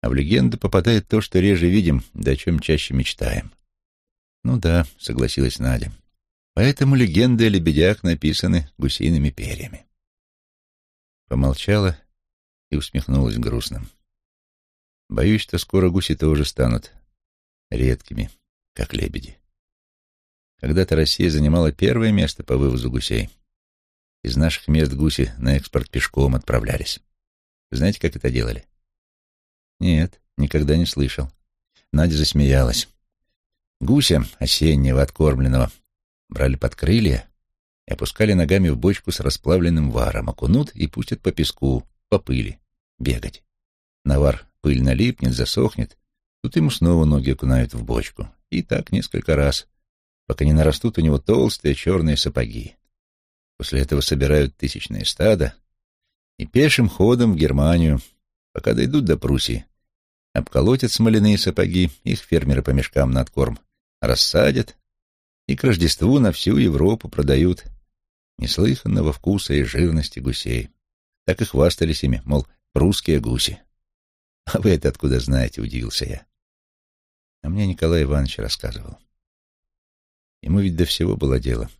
А в легенду попадает то, что реже видим, да о чем чаще мечтаем. Ну да, согласилась Надя. Поэтому легенды о лебедях написаны гусиными перьями. Помолчала и усмехнулась грустно. Боюсь, что скоро гуси тоже станут редкими, как лебеди. Когда-то Россия занимала первое место по вывозу гусей. Из наших мест гуси на экспорт пешком отправлялись. знаете, как это делали? Нет, никогда не слышал. Надя засмеялась. Гуся, осеннего, откормленного, брали под крылья и опускали ногами в бочку с расплавленным варом, окунут и пустят по песку, по пыли, бегать. Навар Пыль налипнет, засохнет, тут ему снова ноги окунают в бочку. И так несколько раз, пока не нарастут у него толстые черные сапоги. После этого собирают тысячные стада и пешим ходом в Германию, пока дойдут до Пруссии. Обколотят смоляные сапоги, их фермеры по мешкам на откорм рассадят и к Рождеству на всю Европу продают неслыханного вкуса и жирности гусей. Так и хвастались ими, мол, прусские гуси. «А вы это откуда знаете?» — удивился я. А мне Николай Иванович рассказывал. Ему ведь до всего было дело.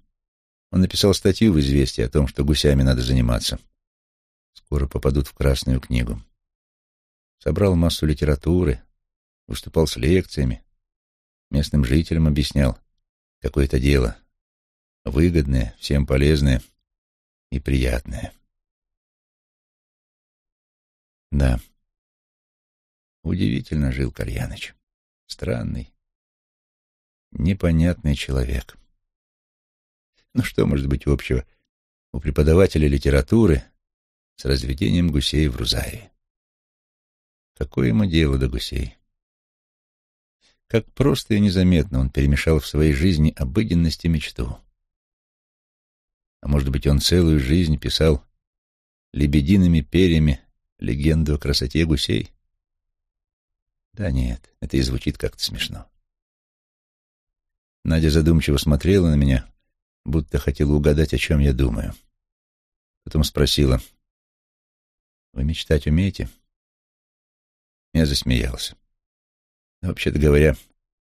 Он написал статью в «Известии» о том, что гусями надо заниматься. Скоро попадут в Красную книгу. Собрал массу литературы, выступал с лекциями, местным жителям объяснял, какое это дело, выгодное, всем полезное и приятное. Да, Удивительно жил Кальяныч. Странный, непонятный человек. Ну что может быть общего у преподавателя литературы с разведением гусей в Рузаеве? Какое ему дело до гусей? Как просто и незаметно он перемешал в своей жизни обыденность и мечту. А может быть, он целую жизнь писал лебедиными перьями легенду о красоте гусей? Да нет, это и звучит как-то смешно. Надя задумчиво смотрела на меня, будто хотела угадать, о чем я думаю. Потом спросила, «Вы мечтать умеете?» Я засмеялся. Вообще-то говоря,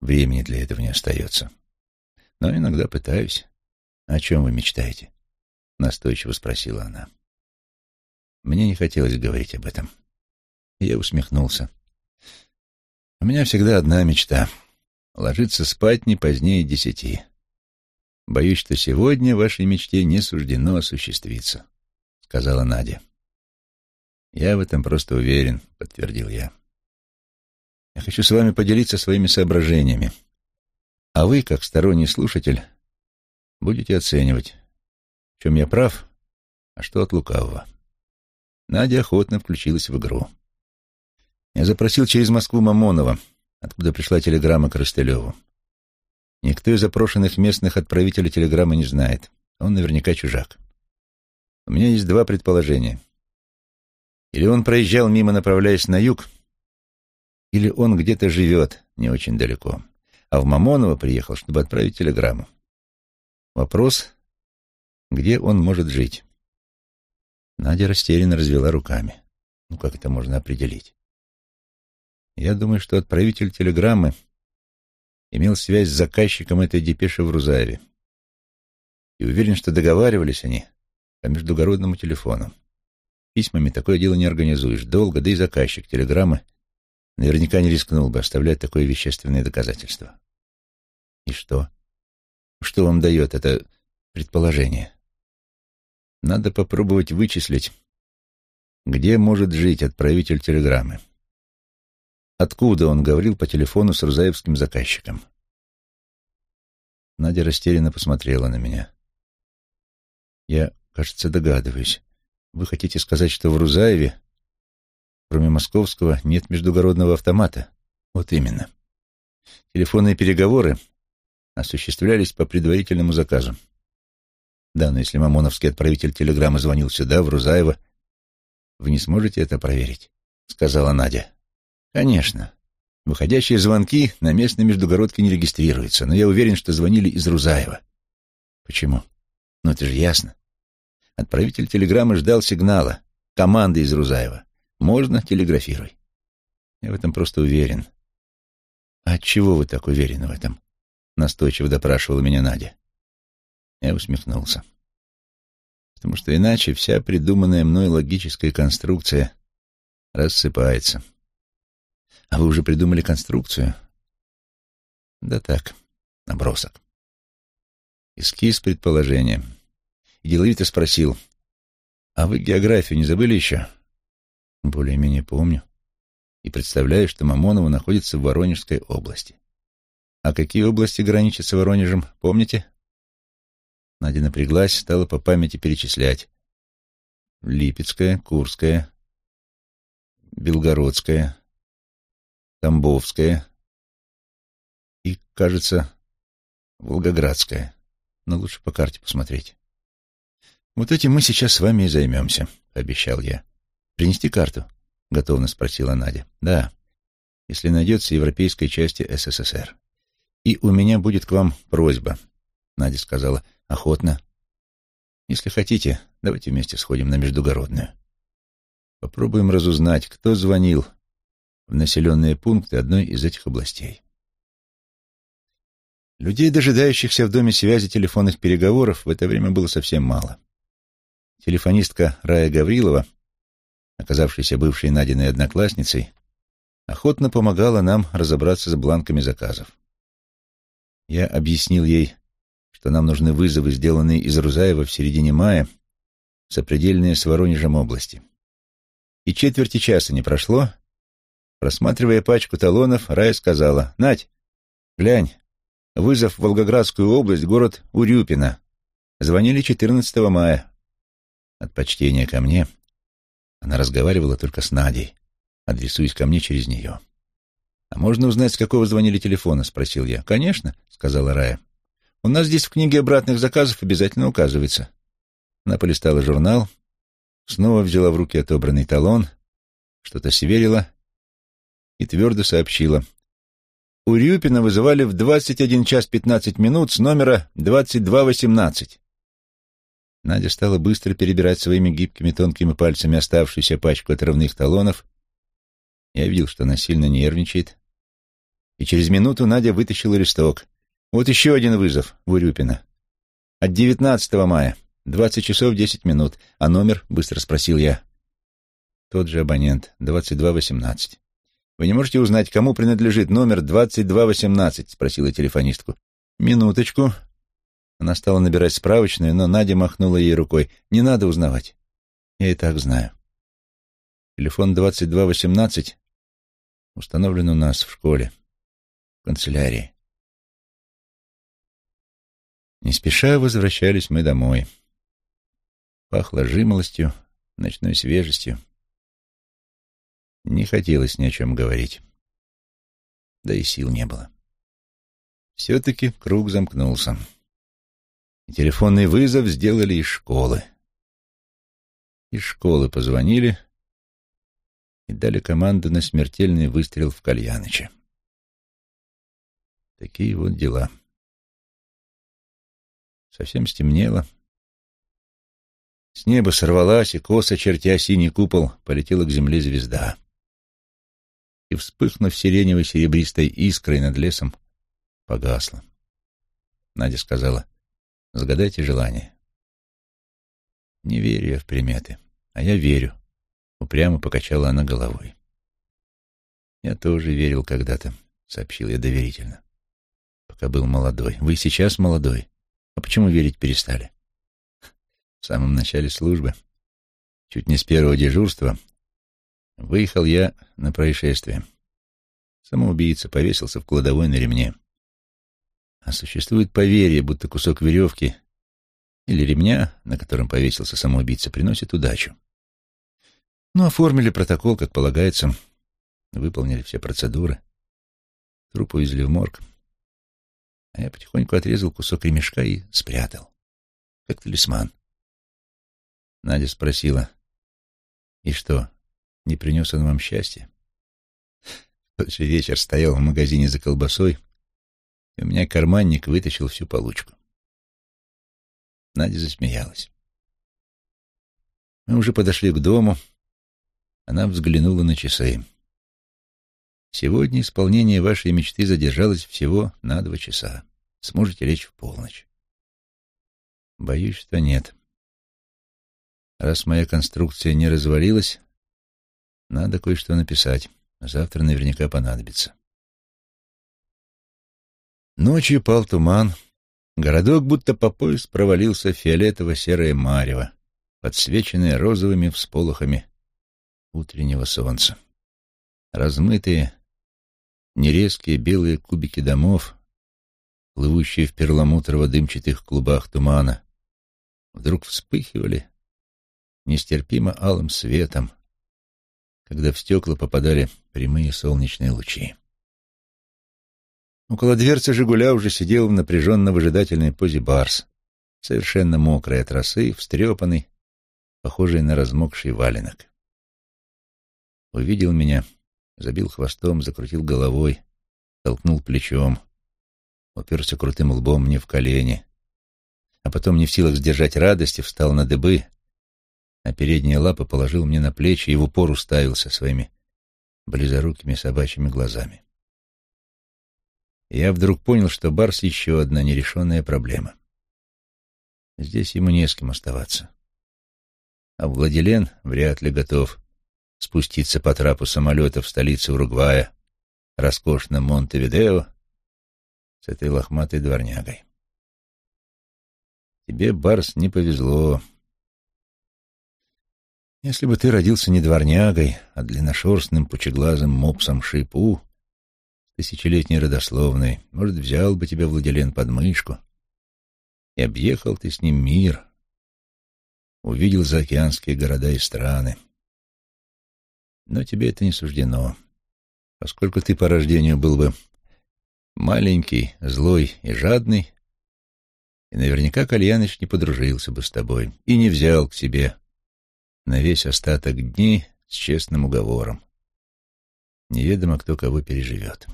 времени для этого не остается. Но иногда пытаюсь. «О чем вы мечтаете?» — настойчиво спросила она. Мне не хотелось говорить об этом. Я усмехнулся. У меня всегда одна мечта — ложиться спать не позднее десяти. Боюсь, что сегодня вашей мечте не суждено осуществиться, — сказала Надя. Я в этом просто уверен, — подтвердил я. Я хочу с вами поделиться своими соображениями. А вы, как сторонний слушатель, будете оценивать, в чем я прав, а что от лукавого. Надя охотно включилась в игру. Я запросил через Москву Мамонова, откуда пришла телеграмма Коростылеву. Никто из запрошенных местных отправителей телеграммы не знает. Он наверняка чужак. У меня есть два предположения. Или он проезжал мимо, направляясь на юг, или он где-то живет не очень далеко, а в Мамоново приехал, чтобы отправить телеграмму. Вопрос, где он может жить? Надя растерянно развела руками. Ну, как это можно определить? Я думаю, что отправитель телеграммы имел связь с заказчиком этой депеши в Рузаеве. И уверен, что договаривались они по междугородному телефону. Письмами такое дело не организуешь. Долго, да и заказчик телеграммы наверняка не рискнул бы оставлять такое вещественное доказательство. И что? Что вам дает это предположение? Надо попробовать вычислить, где может жить отправитель телеграммы. Откуда он говорил по телефону с рузаевским заказчиком? Надя растерянно посмотрела на меня. Я, кажется, догадываюсь. Вы хотите сказать, что в Рузаеве, кроме московского, нет междугородного автомата? Вот именно. Телефонные переговоры осуществлялись по предварительному заказу. Да, но если мамоновский отправитель телеграммы звонил сюда, в Рузаево, вы не сможете это проверить, — сказала Надя. Конечно. Выходящие звонки на местной междугородке не регистрируются, но я уверен, что звонили из Рузаева. Почему? Ну, это же ясно. Отправитель телеграммы ждал сигнала. Команды из Рузаева. Можно, телеграфируй. Я в этом просто уверен. А от чего вы так уверены в этом? Настойчиво допрашивала меня Надя. Я усмехнулся. Потому что иначе вся придуманная мной логическая конструкция рассыпается. А вы уже придумали конструкцию? Да так, набросок. Эскиз предположения. И деловито спросил, а вы географию не забыли еще? Более-менее помню. И представляю, что Мамоново находится в Воронежской области. А какие области граничат с Воронежем, помните? Надя напряглась, стала по памяти перечислять. Липецкая, Курская, Белгородская, Тамбовская и, кажется, Волгоградская. Но лучше по карте посмотреть. Вот этим мы сейчас с вами и займемся, — обещал я. Принести карту? — готовно спросила Надя. Да, если найдется европейской части СССР. И у меня будет к вам просьба, — Надя сказала. Охотно. Если хотите, давайте вместе сходим на междугородную. Попробуем разузнать, кто звонил в населенные пункты одной из этих областей. Людей, дожидающихся в доме связи телефонных переговоров, в это время было совсем мало. Телефонистка Рая Гаврилова, оказавшаяся бывшей Надиной одноклассницей, охотно помогала нам разобраться с бланками заказов. Я объяснил ей, что нам нужны вызовы, сделанные из Рузаева в середине мая, сопредельные с Воронежем области. И четверти часа не прошло, Просматривая пачку талонов, Рая сказала, «Надь, глянь, вызов в Волгоградскую область, город Урюпино. Звонили 14 мая». От почтения ко мне она разговаривала только с Надей, адресуясь ко мне через нее. «А можно узнать, с какого звонили телефона?» — спросил я. «Конечно», — сказала Рая. «У нас здесь в книге обратных заказов обязательно указывается». Она полистала журнал, снова взяла в руки отобранный талон, что-то сверила и твердо сообщила. Урюпина вызывали в 21 час 15 минут с номера 2218. Надя стала быстро перебирать своими гибкими тонкими пальцами оставшуюся пачку отрывных талонов. Я видел, что она сильно нервничает. И через минуту Надя вытащила листок. Вот еще один вызов в Урюпина. От 19 мая, 20 часов 10 минут. А номер, быстро спросил я. тот же абонент, 2218. «Вы не можете узнать, кому принадлежит номер 2218?» — спросила телефонистку. «Минуточку». Она стала набирать справочную, но Надя махнула ей рукой. «Не надо узнавать. Я и так знаю. Телефон 2218 установлен у нас в школе, в канцелярии. Не спеша возвращались мы домой. Пахло жимолостью, ночной свежестью. Не хотелось ни о чем говорить. Да и сил не было. Все-таки круг замкнулся. И телефонный вызов сделали из школы. Из школы позвонили и дали команду на смертельный выстрел в Кальяныча. Такие вот дела. Совсем стемнело. С неба сорвалась, и косо, чертя синий купол, полетела к земле звезда. И, вспыхнув сиреневой серебристой искрой над лесом, погасла. Надя сказала, «Загадайте желание». Не верю я в приметы, а я верю. Упрямо покачала она головой. Я тоже верил когда-то, сообщил я доверительно. Пока был молодой. Вы сейчас молодой. А почему верить перестали? В самом начале службы, чуть не с первого дежурства, выехал я на происшествие. Самоубийца повесился в кладовой на ремне. А существует поверье, будто кусок веревки или ремня, на котором повесился самоубийца, приносит удачу. Ну, оформили протокол, как полагается, выполнили все процедуры. Труп увезли в морг. А я потихоньку отрезал кусок ремешка и спрятал. Как талисман. Надя спросила, «И что, не принес он вам счастья?» Тот же вечер стоял в магазине за колбасой, и у меня карманник вытащил всю получку. Надя засмеялась. Мы уже подошли к дому. Она взглянула на часы. Сегодня исполнение вашей мечты задержалось всего на два часа. Сможете лечь в полночь? Боюсь, что нет. Раз моя конструкция не развалилась, надо кое-что написать. Завтра наверняка понадобится. Ночью пал туман, Городок будто по пояс провалился фиолетово-серое марево, подсвеченное розовыми всполохами утреннего солнца. Размытые, нерезкие белые кубики домов, плывущие в перламутрово-дымчатых клубах тумана, вдруг вспыхивали нестерпимо алым светом, когда в стекла попадали прямые солнечные лучи. Около дверцы «Жигуля» уже сидел в напряженно-выжидательной позе барс, совершенно мокрый от росы, встрепанный, похожий на размокший валенок. Увидел меня, забил хвостом, закрутил головой, толкнул плечом, уперся крутым лбом мне в колени, а потом, не в силах сдержать радости, встал на дыбы, а передние лапы положил мне на плечи и в упор уставился своими близорукими собачьими глазами я вдруг понял, что Барс — еще одна нерешенная проблема. Здесь ему не с кем оставаться. А Владилен вряд ли готов спуститься по трапу самолета в столицу Уругвая, роскошном Монтевидео, с этой лохматой дворнягой. Тебе, Барс, не повезло. Если бы ты родился не дворнягой, а длинношерстным пучеглазым мопсом Шипу, тысячелетней родословной, может, взял бы тебя Владилен под мышку, и объехал ты с ним мир, увидел заокеанские города и страны. Но тебе это не суждено, поскольку ты по рождению был бы маленький, злой и жадный, и наверняка Кальяныч не подружился бы с тобой и не взял к себе на весь остаток дней с честным уговором. Неведомо, кто кого переживет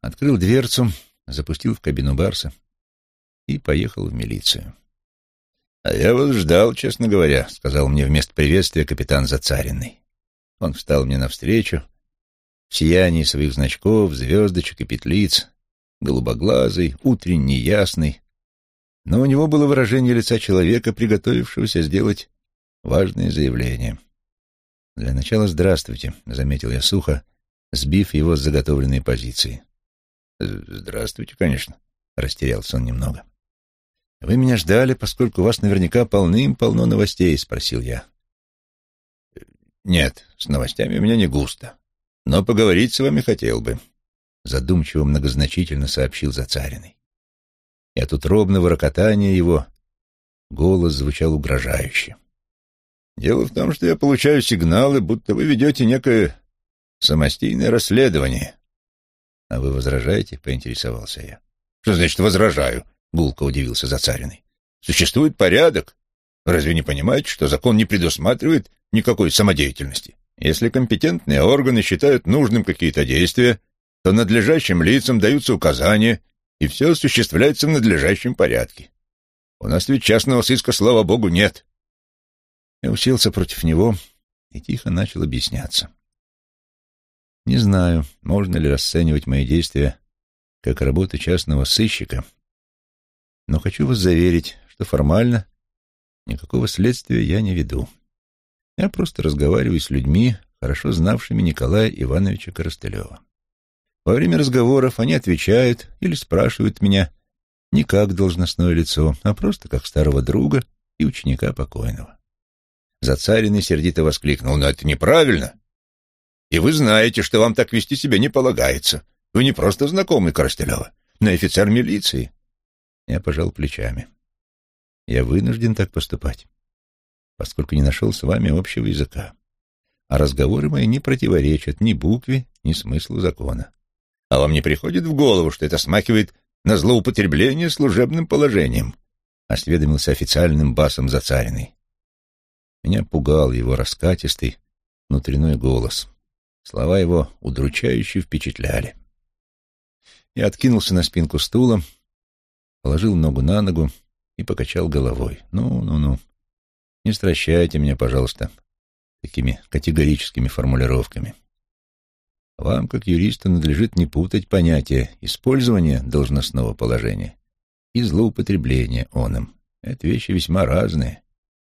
открыл дверцу, запустил в кабину Барса и поехал в милицию. «А я вас ждал, честно говоря», — сказал мне вместо приветствия капитан Зацаренный. Он встал мне навстречу, в сиянии своих значков, звездочек и петлиц, голубоглазый, утренний, ясный, но у него было выражение лица человека, приготовившегося сделать важное заявление. «Для начала здравствуйте», — заметил я сухо, сбив его с заготовленной позиции. «Здравствуйте, конечно», — растерялся он немного. «Вы меня ждали, поскольку вас наверняка полным-полно новостей», — спросил я. «Нет, с новостями у меня не густо, но поговорить с вами хотел бы», — задумчиво многозначительно сообщил Зацариной. И от утробного рокотания его голос звучал угрожающе. «Дело в том, что я получаю сигналы, будто вы ведете некое самостийное расследование». «А вы возражаете?» — поинтересовался я. «Что значит «возражаю»?» — гулко удивился Зацариной. «Существует порядок. Разве не понимаете, что закон не предусматривает никакой самодеятельности? Если компетентные органы считают нужным какие-то действия, то надлежащим лицам даются указания, и все осуществляется в надлежащем порядке. У нас ведь частного сыска, слава богу, нет». Я уселся против него и тихо начал объясняться. Не знаю, можно ли расценивать мои действия как работу частного сыщика, но хочу вас заверить, что формально никакого следствия я не веду. Я просто разговариваю с людьми, хорошо знавшими Николая Ивановича Коростылева. Во время разговоров они отвечают или спрашивают меня не как должностное лицо, а просто как старого друга и ученика покойного. Зацаренный сердито воскликнул, «Но это неправильно! И вы знаете, что вам так вести себя не полагается. Вы не просто знакомый Коростылева, но офицер милиции. Я пожал плечами. Я вынужден так поступать, поскольку не нашел с вами общего языка. А разговоры мои не противоречат ни букве, ни смыслу закона. А вам не приходит в голову, что это смахивает на злоупотребление служебным положением? Осведомился официальным басом Зацариной. Меня пугал его раскатистый внутренний голос. Слова его удручающе впечатляли. Я откинулся на спинку стула, положил ногу на ногу и покачал головой. «Ну, ну, ну, не стращайте меня, пожалуйста, такими категорическими формулировками. Вам, как юристу, надлежит не путать понятия использования должностного положения и злоупотребления оном. Это вещи весьма разные.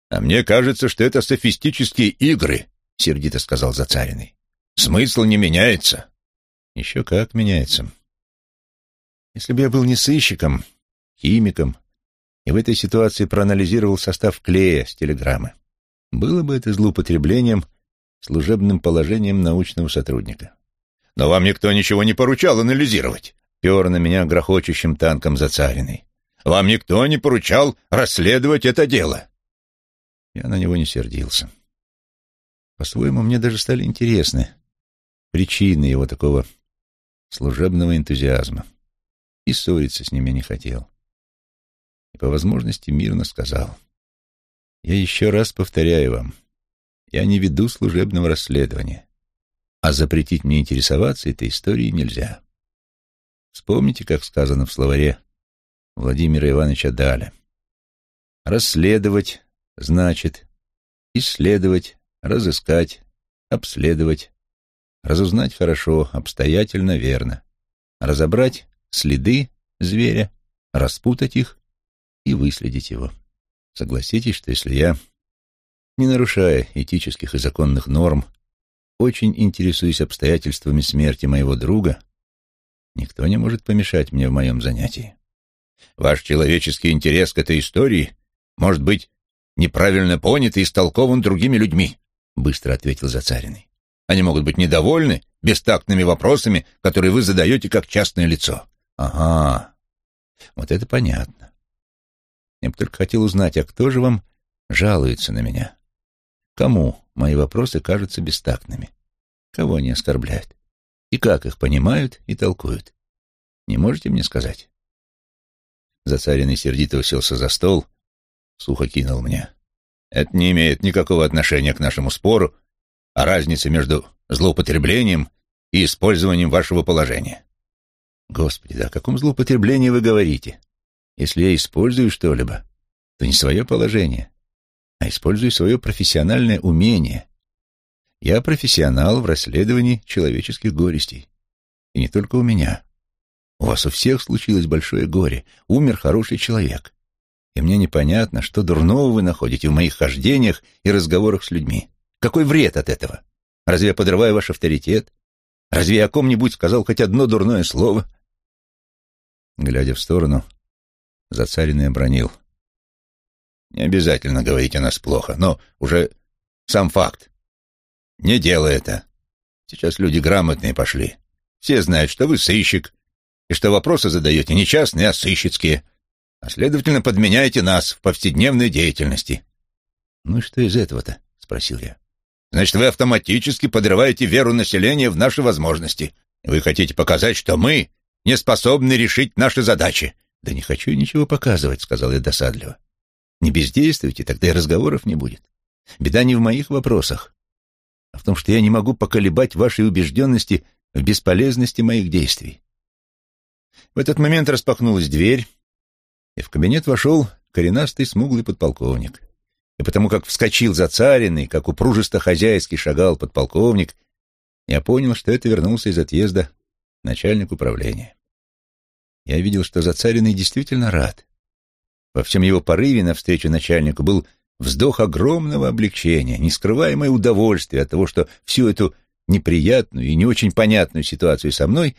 «А мне кажется, что это софистические игры», — сердито сказал Зацариный. «Смысл не меняется». «Еще как меняется. Если бы я был не сыщиком, химиком, и в этой ситуации проанализировал состав клея с телеграммы. Было бы это злоупотреблением служебным положением научного сотрудника. «Но вам никто ничего не поручал анализировать», — пер на меня грохочущим танком зацаренный. «Вам никто не поручал расследовать это дело». Я на него не сердился. По-своему, мне даже стали интересны причины его такого служебного энтузиазма. И ссориться с ним я не хотел и по возможности мирно сказал. «Я еще раз повторяю вам, я не веду служебного расследования, а запретить мне интересоваться этой историей нельзя. Вспомните, как сказано в словаре Владимира Ивановича Даля. Расследовать значит исследовать, разыскать, обследовать, разузнать хорошо, обстоятельно, верно, разобрать следы зверя, распутать их и выследить его. Согласитесь, что если я, не нарушая этических и законных норм, очень интересуюсь обстоятельствами смерти моего друга, никто не может помешать мне в моем занятии. Ваш человеческий интерес к этой истории может быть неправильно понят и истолкован другими людьми, быстро ответил Зацариный. Они могут быть недовольны бестактными вопросами, которые вы задаете как частное лицо. Ага, вот это понятно. Я бы только хотел узнать, а кто же вам жалуется на меня? Кому мои вопросы кажутся бестактными? Кого они оскорбляют? И как их понимают и толкуют? Не можете мне сказать? Зацаренный сердито уселся за стол, сухо кинул мне. Это не имеет никакого отношения к нашему спору о разнице между злоупотреблением и использованием вашего положения. Господи, да о каком злоупотреблении вы говорите? Если я использую что-либо, то не свое положение, а использую свое профессиональное умение. Я профессионал в расследовании человеческих горестей. И не только у меня. У вас у всех случилось большое горе. Умер хороший человек. И мне непонятно, что дурного вы находите в моих хождениях и разговорах с людьми. Какой вред от этого? Разве я подрываю ваш авторитет? Разве я о ком-нибудь сказал хоть одно дурное слово?» Глядя в сторону, Зацаренный обронил. «Не обязательно говорить о нас плохо, но уже сам факт. Не делай это. Сейчас люди грамотные пошли. Все знают, что вы сыщик, и что вопросы задаете не частные, а сыщицкие, а следовательно, подменяете нас в повседневной деятельности». «Ну что из этого-то?» — спросил я. «Значит, вы автоматически подрываете веру населения в наши возможности. Вы хотите показать, что мы не способны решить наши задачи. «Да не хочу ничего показывать», — сказал я досадливо. «Не бездействуйте, тогда и разговоров не будет. Беда не в моих вопросах, а в том, что я не могу поколебать вашей убежденности в бесполезности моих действий». В этот момент распахнулась дверь, и в кабинет вошел коренастый смуглый подполковник. И потому как вскочил за цариной, как упружисто-хозяйски шагал подполковник, я понял, что это вернулся из отъезда начальник управления. Я видел, что Зацаренный действительно рад. Во всем его порыве навстречу начальнику был вздох огромного облегчения, нескрываемое удовольствие от того, что всю эту неприятную и не очень понятную ситуацию со мной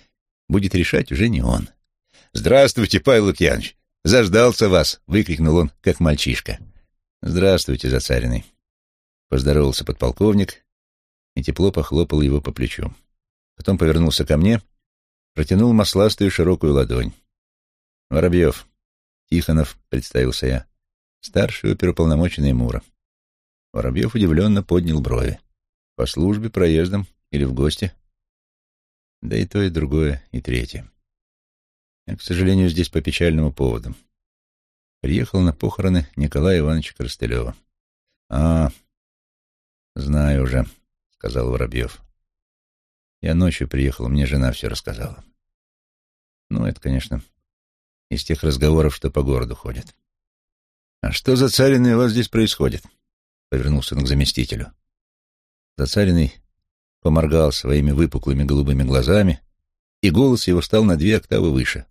будет решать уже не он. «Здравствуйте, Павел Лукьянович! Заждался вас!» — выкрикнул он, как мальчишка. «Здравствуйте, Зацаренный!» Поздоровался подполковник и тепло похлопал его по плечу. Потом повернулся ко мне протянул масластую широкую ладонь. «Воробьев, Тихонов», — представился я, старший оперуполномоченный Мура. Воробьев удивленно поднял брови. «По службе, проездом или в гости?» Да и то, и другое, и третье. Я, к сожалению, здесь по печальному поводу. Приехал на похороны Николая Ивановича Коростылева. «А, знаю уже», — сказал Воробьев. Я ночью приехал, мне жена все рассказала. Ну, это, конечно, из тех разговоров, что по городу ходят. «А что за царины у вас здесь происходит?» — повернулся он к заместителю. Зацаренный поморгал своими выпуклыми голубыми глазами, и голос его стал на две октавы выше.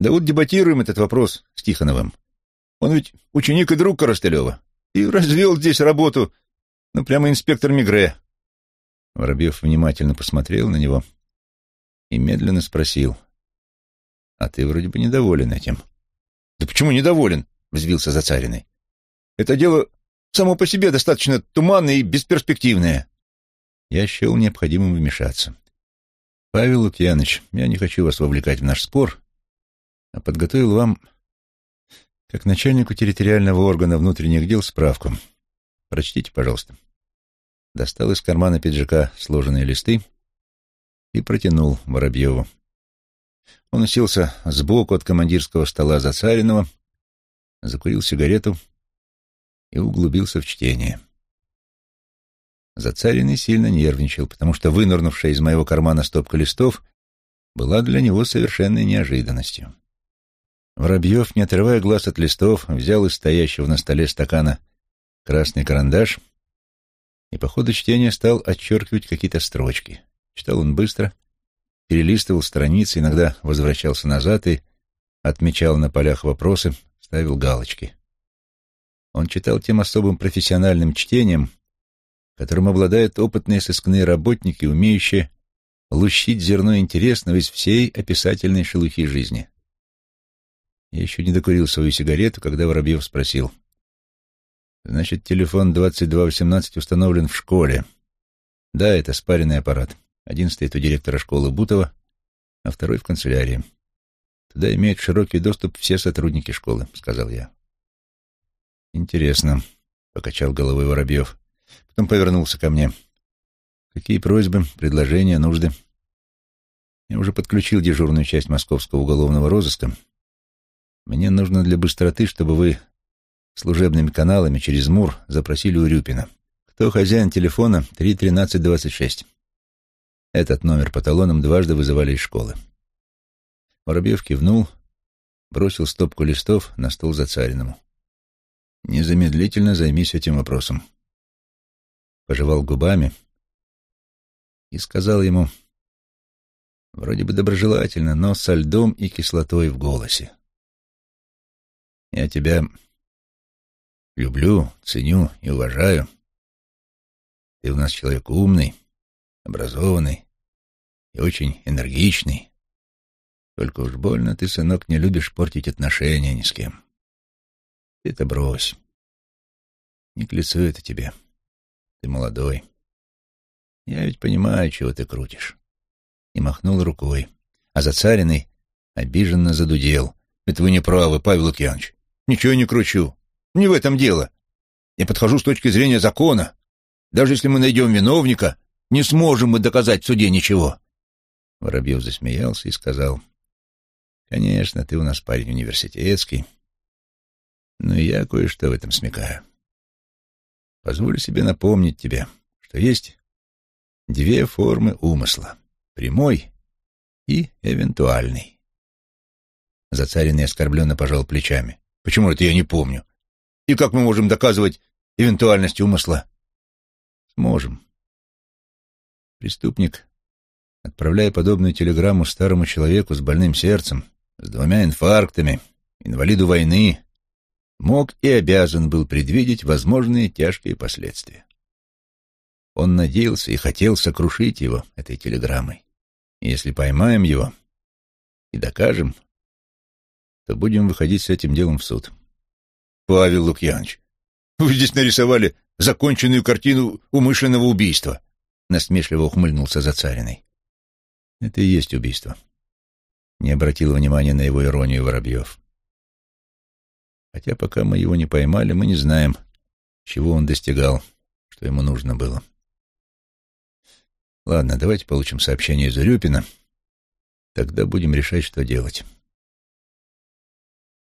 «Да вот дебатируем этот вопрос с Тихоновым. Он ведь ученик и друг Коростылева, и развел здесь работу, ну, прямо инспектор Мигре. Воробьев внимательно посмотрел на него и медленно спросил. «А ты вроде бы недоволен этим». «Да почему недоволен?» — взвился Зацариной. «Это дело само по себе достаточно туманное и бесперспективное». Я счел необходимым вмешаться. «Павел Лукьянович, я не хочу вас вовлекать в наш спор, а подготовил вам, как начальнику территориального органа внутренних дел, справку. Прочтите, пожалуйста» достал из кармана пиджака сложенные листы и протянул Воробьеву. Он уселся сбоку от командирского стола Зацаринова, закурил сигарету и углубился в чтение. Зацаренный сильно нервничал, потому что вынырнувшая из моего кармана стопка листов была для него совершенной неожиданностью. Воробьев, не отрывая глаз от листов, взял из стоящего на столе стакана красный карандаш и по ходу чтения стал отчеркивать какие-то строчки. Читал он быстро, перелистывал страницы, иногда возвращался назад и отмечал на полях вопросы, ставил галочки. Он читал тем особым профессиональным чтением, которым обладают опытные сыскные работники, умеющие лущить зерно интересного из всей описательной шелухи жизни. Я еще не докурил свою сигарету, когда Воробьев спросил — Значит, телефон 2218 установлен в школе. Да, это спаренный аппарат. Один стоит у директора школы Бутова, а второй в канцелярии. Туда имеют широкий доступ все сотрудники школы, сказал я. Интересно, покачал головой Воробьев. Потом повернулся ко мне. Какие просьбы, предложения, нужды? Я уже подключил дежурную часть московского уголовного розыска. Мне нужно для быстроты, чтобы вы служебными каналами через МУР запросили у Рюпина. Кто хозяин телефона 31326. Этот номер по талонам дважды вызывали из школы. Воробьев кивнул, бросил стопку листов на стол за цариному. «Незамедлительно займись этим вопросом». Пожевал губами и сказал ему, вроде бы доброжелательно, но со льдом и кислотой в голосе. «Я тебя Люблю, ценю и уважаю. Ты у нас человек умный, образованный и очень энергичный. Только уж больно ты, сынок, не любишь портить отношения ни с кем. Ты это брось. Не к лицу это тебе. Ты молодой. Я ведь понимаю, чего ты крутишь. И махнул рукой. А зацаренный обиженно задудел. Это вы не правы, Павел Лукьянович. Ничего не кручу. Не в этом дело. Я подхожу с точки зрения закона. Даже если мы найдем виновника, не сможем мы доказать в суде ничего. Воробьев засмеялся и сказал, «Конечно, ты у нас парень университетский, но я кое-что в этом смекаю. Позволю себе напомнить тебе, что есть две формы умысла — прямой и эвентуальный». Зацаренный оскорбленно пожал плечами. «Почему это я не помню? И как мы можем доказывать эвентуальность умысла?» «Сможем». Преступник отправляя подобную телеграмму старому человеку с больным сердцем, с двумя инфарктами, инвалиду войны, мог и обязан был предвидеть возможные тяжкие последствия. Он надеялся и хотел сокрушить его этой телеграммой. Если поймаем его и докажем, то будем выходить с этим делом в суд. Павел Лукьянович, вы здесь нарисовали законченную картину умышленного убийства, насмешливо ухмыльнулся Зацариной. Это и есть убийство. Не обратил внимания на его иронию Воробьев. Хотя пока мы его не поймали, мы не знаем, чего он достигал, что ему нужно было. Ладно, давайте получим сообщение из Урюпина. Тогда будем решать, что делать.